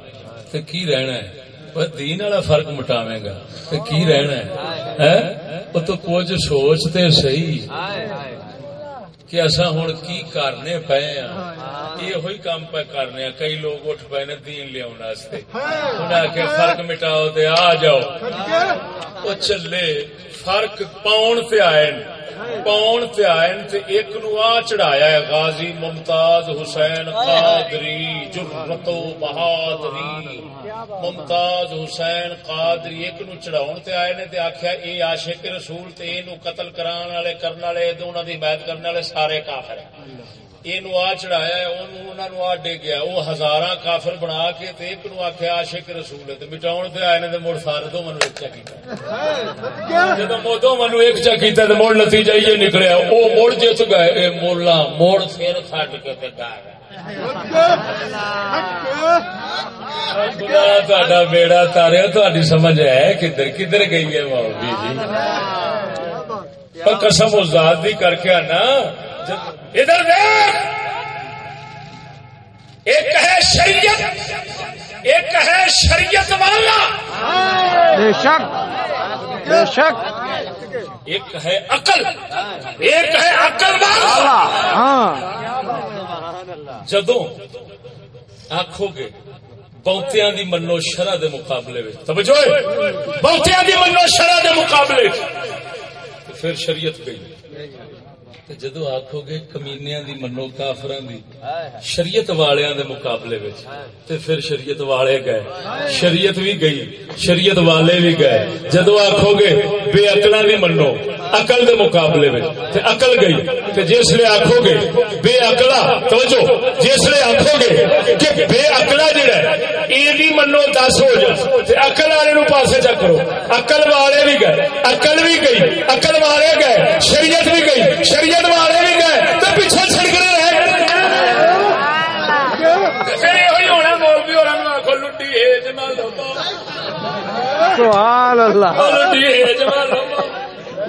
تو کی رہنا ہے وہ دین والا فرق مٹاویں گا تو کی رہنا ہے وہ تو کچھ سوچتے صحیح کہ اصا ہوں کی کرنے پے ہاں؟ یہ ہوئی کام پہ کرنے ہیں کئی لوگ اٹھ پے نے دین لیا انہیں آ کے فرق مٹاؤ تے آ جاؤ۔ وہ چلے فرق پاؤن تے آئے پاؤن تے آئے تے ایک نو آ چڑھایا ہے۔ غازی ممتاز حسین قادری جرت و بہادری۔ ممتاز حسین قادری ایک نو چڑھاؤن تے آئے نے تے آکھیا اے عاشق رسول تے اینو قتل کران والے کرن والے تے انہاں دی حمایت کرن والے سارے کافر ہیں۔ اینو آ چڑھایا ہے، اونوں انہاں نو آ ڈگیا او ہزاراں کافر بنا کے تے ایک نو آکھیا، عاشق رسول ہے۔ تے مٹاون تے آئے نے مڑ سارے تو منو ایک چا کیتا۔ جدوں مودوں منو ایک چا کیتا تے مڑ نتیجہ یہ نکلیا۔ او مڑ جت گئے، اے مولا موڑ سر کھٹ کے تے گا۔ خدا بیڑا تاریا تہاڈی سمجھ ہے کدھر کدھر گئی ہے مولوی جی۔ پر قسم و ذات دی کر کے آنا۔ ادھر دیکھ۔ ایک ہے شریعت ایک ہے شریعت والا۔ بے شک بے شک۔ ایک ہے عقل ایک ہے عقل والا۔ ہاں۔ جدو آخو گے بہتیاں دی منو شرح دے مقابلے توجہ؟ بہتیاں دی منو شرح دے مقابلے پھر شریعت گئی جدو آخو گے کمینیا دی منو کافر دی، شریعت والیاں دے مقابلے پھر شریعت والے گئے۔ شریعت بھی گئی، شریعت والے بھی گئے۔ جدو آخو گے بے اکلا دی منو اقل دے مقابلے میں۔ اقل گئی تے جس لے آکھو گے بے عقلا توجہ جس لے آکھو گے کہ بے عقلا جڑا ہے اے منو 10 ہو جائے۔ تے عقل والے نو پاسے چا کرو۔ اقل والے بھی گئے اقل بھی گئی اقل والے گئے شریعت بھی گئی شریعت والے بھی گئے تے پیچھے چھڑکنے رہے پھر اللہ۔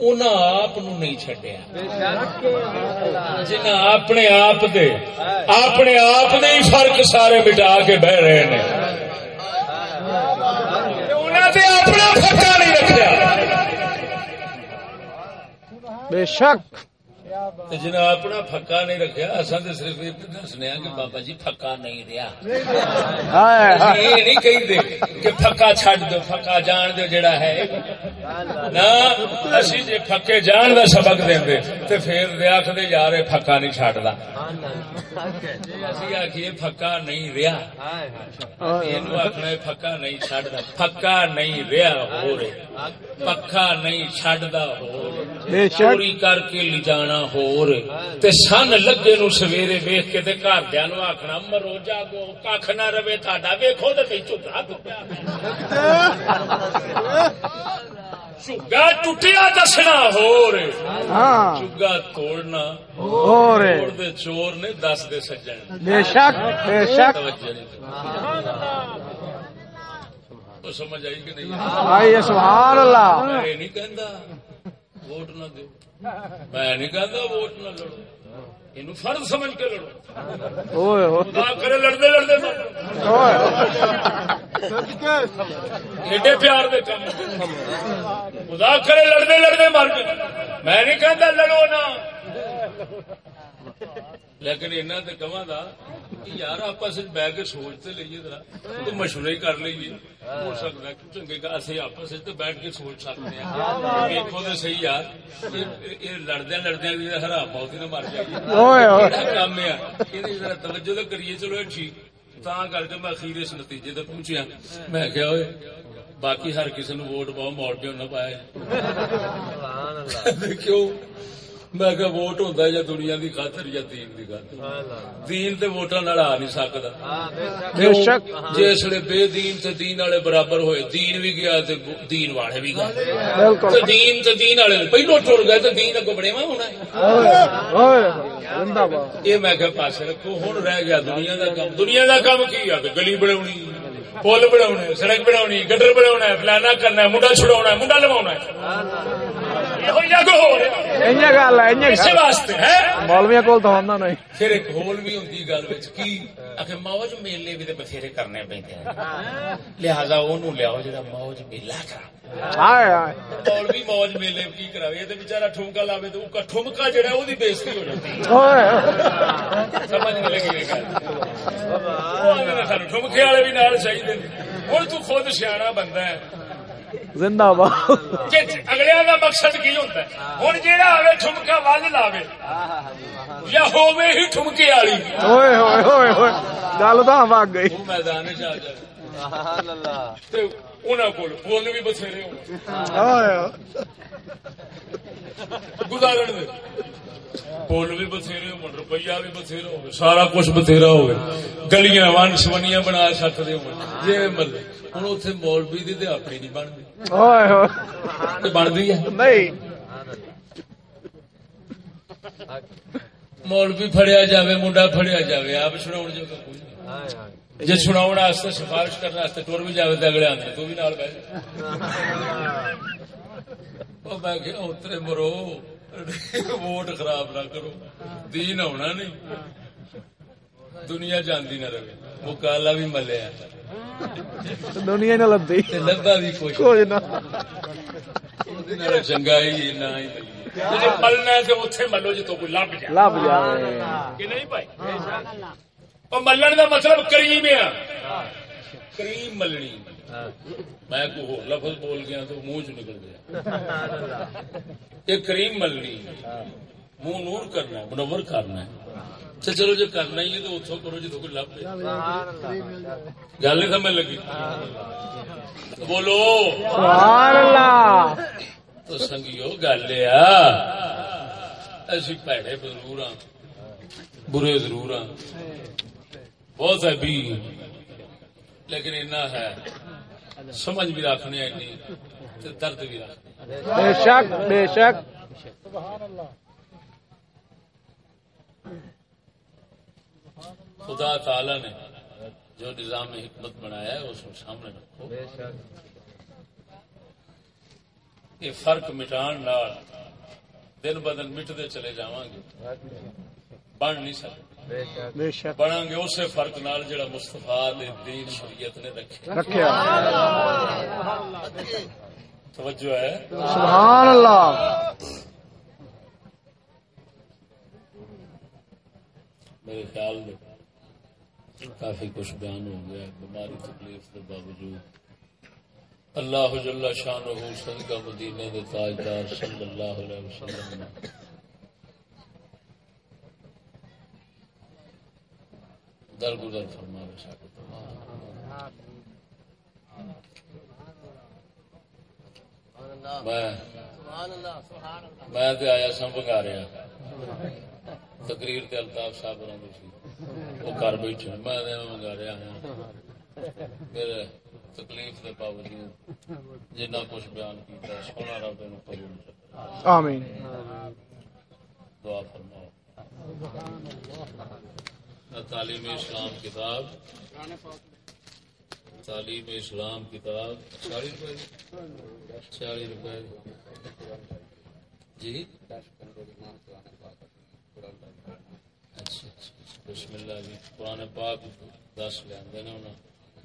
انہاں آپ نہیں چڈیا جنہ اپنے آپ دے، اپنے آپ نے ہی فرق سارے مٹا کے بہ رہے ہیں اپنا فرقہ نہیں رکھا بے شک۔ جنا اپنا پکا نہیں رکھا اصل تو صرف دسنے کہ بابا جی پکا نہیں رہا یہ نہیں کہ پکا چڈ دو پکا جان دو جڑا ہے نہ جی پکے جان کا سبق دیں تو پھر آخر یار یہ پکا نہیں چڈ اسی آخیے پکا نہیں رہا یہ آخنا پکا نہیں چڈ پکا نہیں رہا ہو رہے پکا نہیں چڈتا ہو چوری کر کے لے ہور سن لگے نو سویرے ویکھ کے تے گھر دیاں نو آکھنا مرو جاگو کھ نہ رہے تہاڈا ویکھو تے چگا ٹوٹیا دسنا ہور ہاں چگا توڑنا چور نے دس دے سجن سمجھ آئی کہ نہیں آئی ووٹ نہ دیو میں نہیں ووٹ نہ لڑو۔ یہ سمجھ کے لڑو۔ کرے لڑتے لڑتے ایڈے پیار دے خدا کرے لڑتے لڑتے مر میں نہیں کہتا لڑو نہ۔ لیکن اینا تے کما دا کہ یار آپس بہ کے سوچ لئیے ذرا تو مشورے کر لئیے۔ ہو سکدا کہ چنگے گا اسی آپس بیٹھ کے سوچ سکتے ہیں۔ دیکھو تے صحیح یار اے لڑدے لڑدے دی بہت نہ مر جائے۔ کام ہے ایں ذرا توجہ تے کریے چلو ٹھیک۔ تاں کر کے میں اخیر اس نتیجے تے پہنچیا میں کیا اوئے باقی ہر کسی نو ووٹ پاؤ مول پیو نہ پائے کیوں؟ میں کہ ووٹ ہوندا ہے یا دنیا کی خاطر یا دین دی خاطر دین تے ووٹاں آ نہیں سکدا بے بے دین تے دین والے برابر ہوئے دین وی گیا دین والے وی گئے دین تے دین والے پہلو ٹر گئے تے دین اگوں بڑےواں ہونا ہے میں کہ پاسے رکھو ہن رہ گیا دنیا دا کام دنیا دا کام کی ہے گلی بناونی پل بنا سڑک بنا گڈر بنا فلانا کرنا ہے منڈا چھڑا منڈا لوا ایئاں گل موج میلے بھی بتھیرے کرنے پیندے لہذا لیاؤ جڑا موج میلا کرا مولوی موج میلے کی کراوے تے بیچارہ ٹھمکا لاوے تے اوکا ٹھمکا بےزتی ہو جاتی سمجھ نہیں لگی والے بھی چاہیے ہن تو خود سیاح بندہ زندہ باد اگلے دا مقصد کی ہوتا ہے۔ ہن جیڑا آوے ٹھمکا لاوے۔ یا ہوے ہی ٹھمکے والی اوئے ہوئے ہوئے ہوئے گئی۔ ہو گزارن دے۔ بھی بتھیرے ہو سارا کچھ بتھیرا ہوئے گلیاں ون سونیاں بنا سکتے ہو جی ملے۔ ہوں اتنے مولوی کی اپنی نہیں بنتی بنتی ہے مولوی فڑیا جائے منڈا فڑیا جائے آپ سنا جو جی سنا سفارش کرنے ٹور بھی جائے تو اگلے آدھے تو بھی میں اترے مرو ووٹ خراب نہ کرو دین آنا نہیں دنیا جاندی نہ رہے مکالا بھی ملے دنیا نہ لبھی لبا بھی کچھ کچھ نہ۔ میرا چنگا ہی نہ ہی ملنا ہے تو اتنے ملو جی تو کوئی لب جائے۔ لب جائے۔ کہ نہیں بھائی؟ اور ملن کا مطلب کریم ہے۔ کریم ملنی۔ میں کوئی ہو لفظ بول گیا تو منہ چ نکل گیا۔ یہ کریم ملنی۔ منہ نور کرنا ہے منور کرنا۔ ہے اچھا، چلو جو کرنا ہی ہے تو اتوں کرو جی کوئی لب گل نہیں سمجھ لگی؟ بولو۔ تو سنگیو، گل اسی پیڑے ضرور ہاں۔ برے ضرور ہاں۔ بہت ہے بھی۔ لیکن اتنا ہے۔ سمجھ بھی رکھنے اینی تے درد بھی رکھنے بے شک بے شک۔ خدا تعالی نے جو نظام حکمت بنایا ہے اس کو سامنے رکھو۔ یہ فرق مٹان نال دن بدن مٹتے چلے جاواں گے۔ بن نہیں سکتے۔ بے شک۔ بنا گے اسی فرق نال جڑا مستفا دین شریعت نے رکھے۔ توجہ ہے۔ سبحان اللہ۔ میرے خیال میں کافی کچھ بیان ہو گیا بیماری، تکلیف کے باوجود۔ اللہ جل شان رہو صدقہ مدینے دے تاجدار صلی اللہ علیہ وسلم نے۔ درگزر فرما میں آیا سا بگا رہا۔ تقریر تے الطاف صاحب رہے سی۔ وہ گھر بیٹھے میں منگا رہا ہوں۔ میرے تکلیف کے باوجود جنہ کچھ بیان کیتا سونا رب قبول آمین۔ دعا فرماؤ۔ تعلیم اسلام کتاب تعلیم اسلام کتاب چالیس روپئے چالیس روپئے جی؟ بسم اللہ جی قرآن پاک دس لیا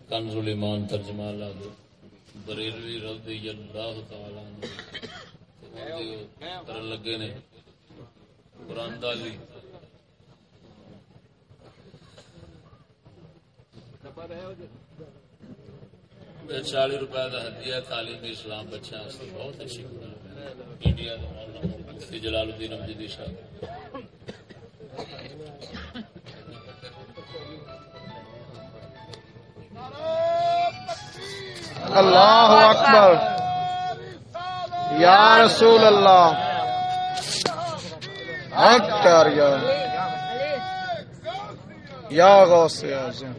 کنز الایمان ترجمہ لا دو بریلوی رضی اللہ تعالی کرن لگے نے۔ قرآن دازی جی۔ چالی روپے کا ہدیہ تعلیم اسلام بچوں بہت اچھی انڈیا جلال الدین امجدی صاحب۔ اللہ اکبر۔ یا رسول اللہ۔ اکبر یا۔ یا غوث اعظم۔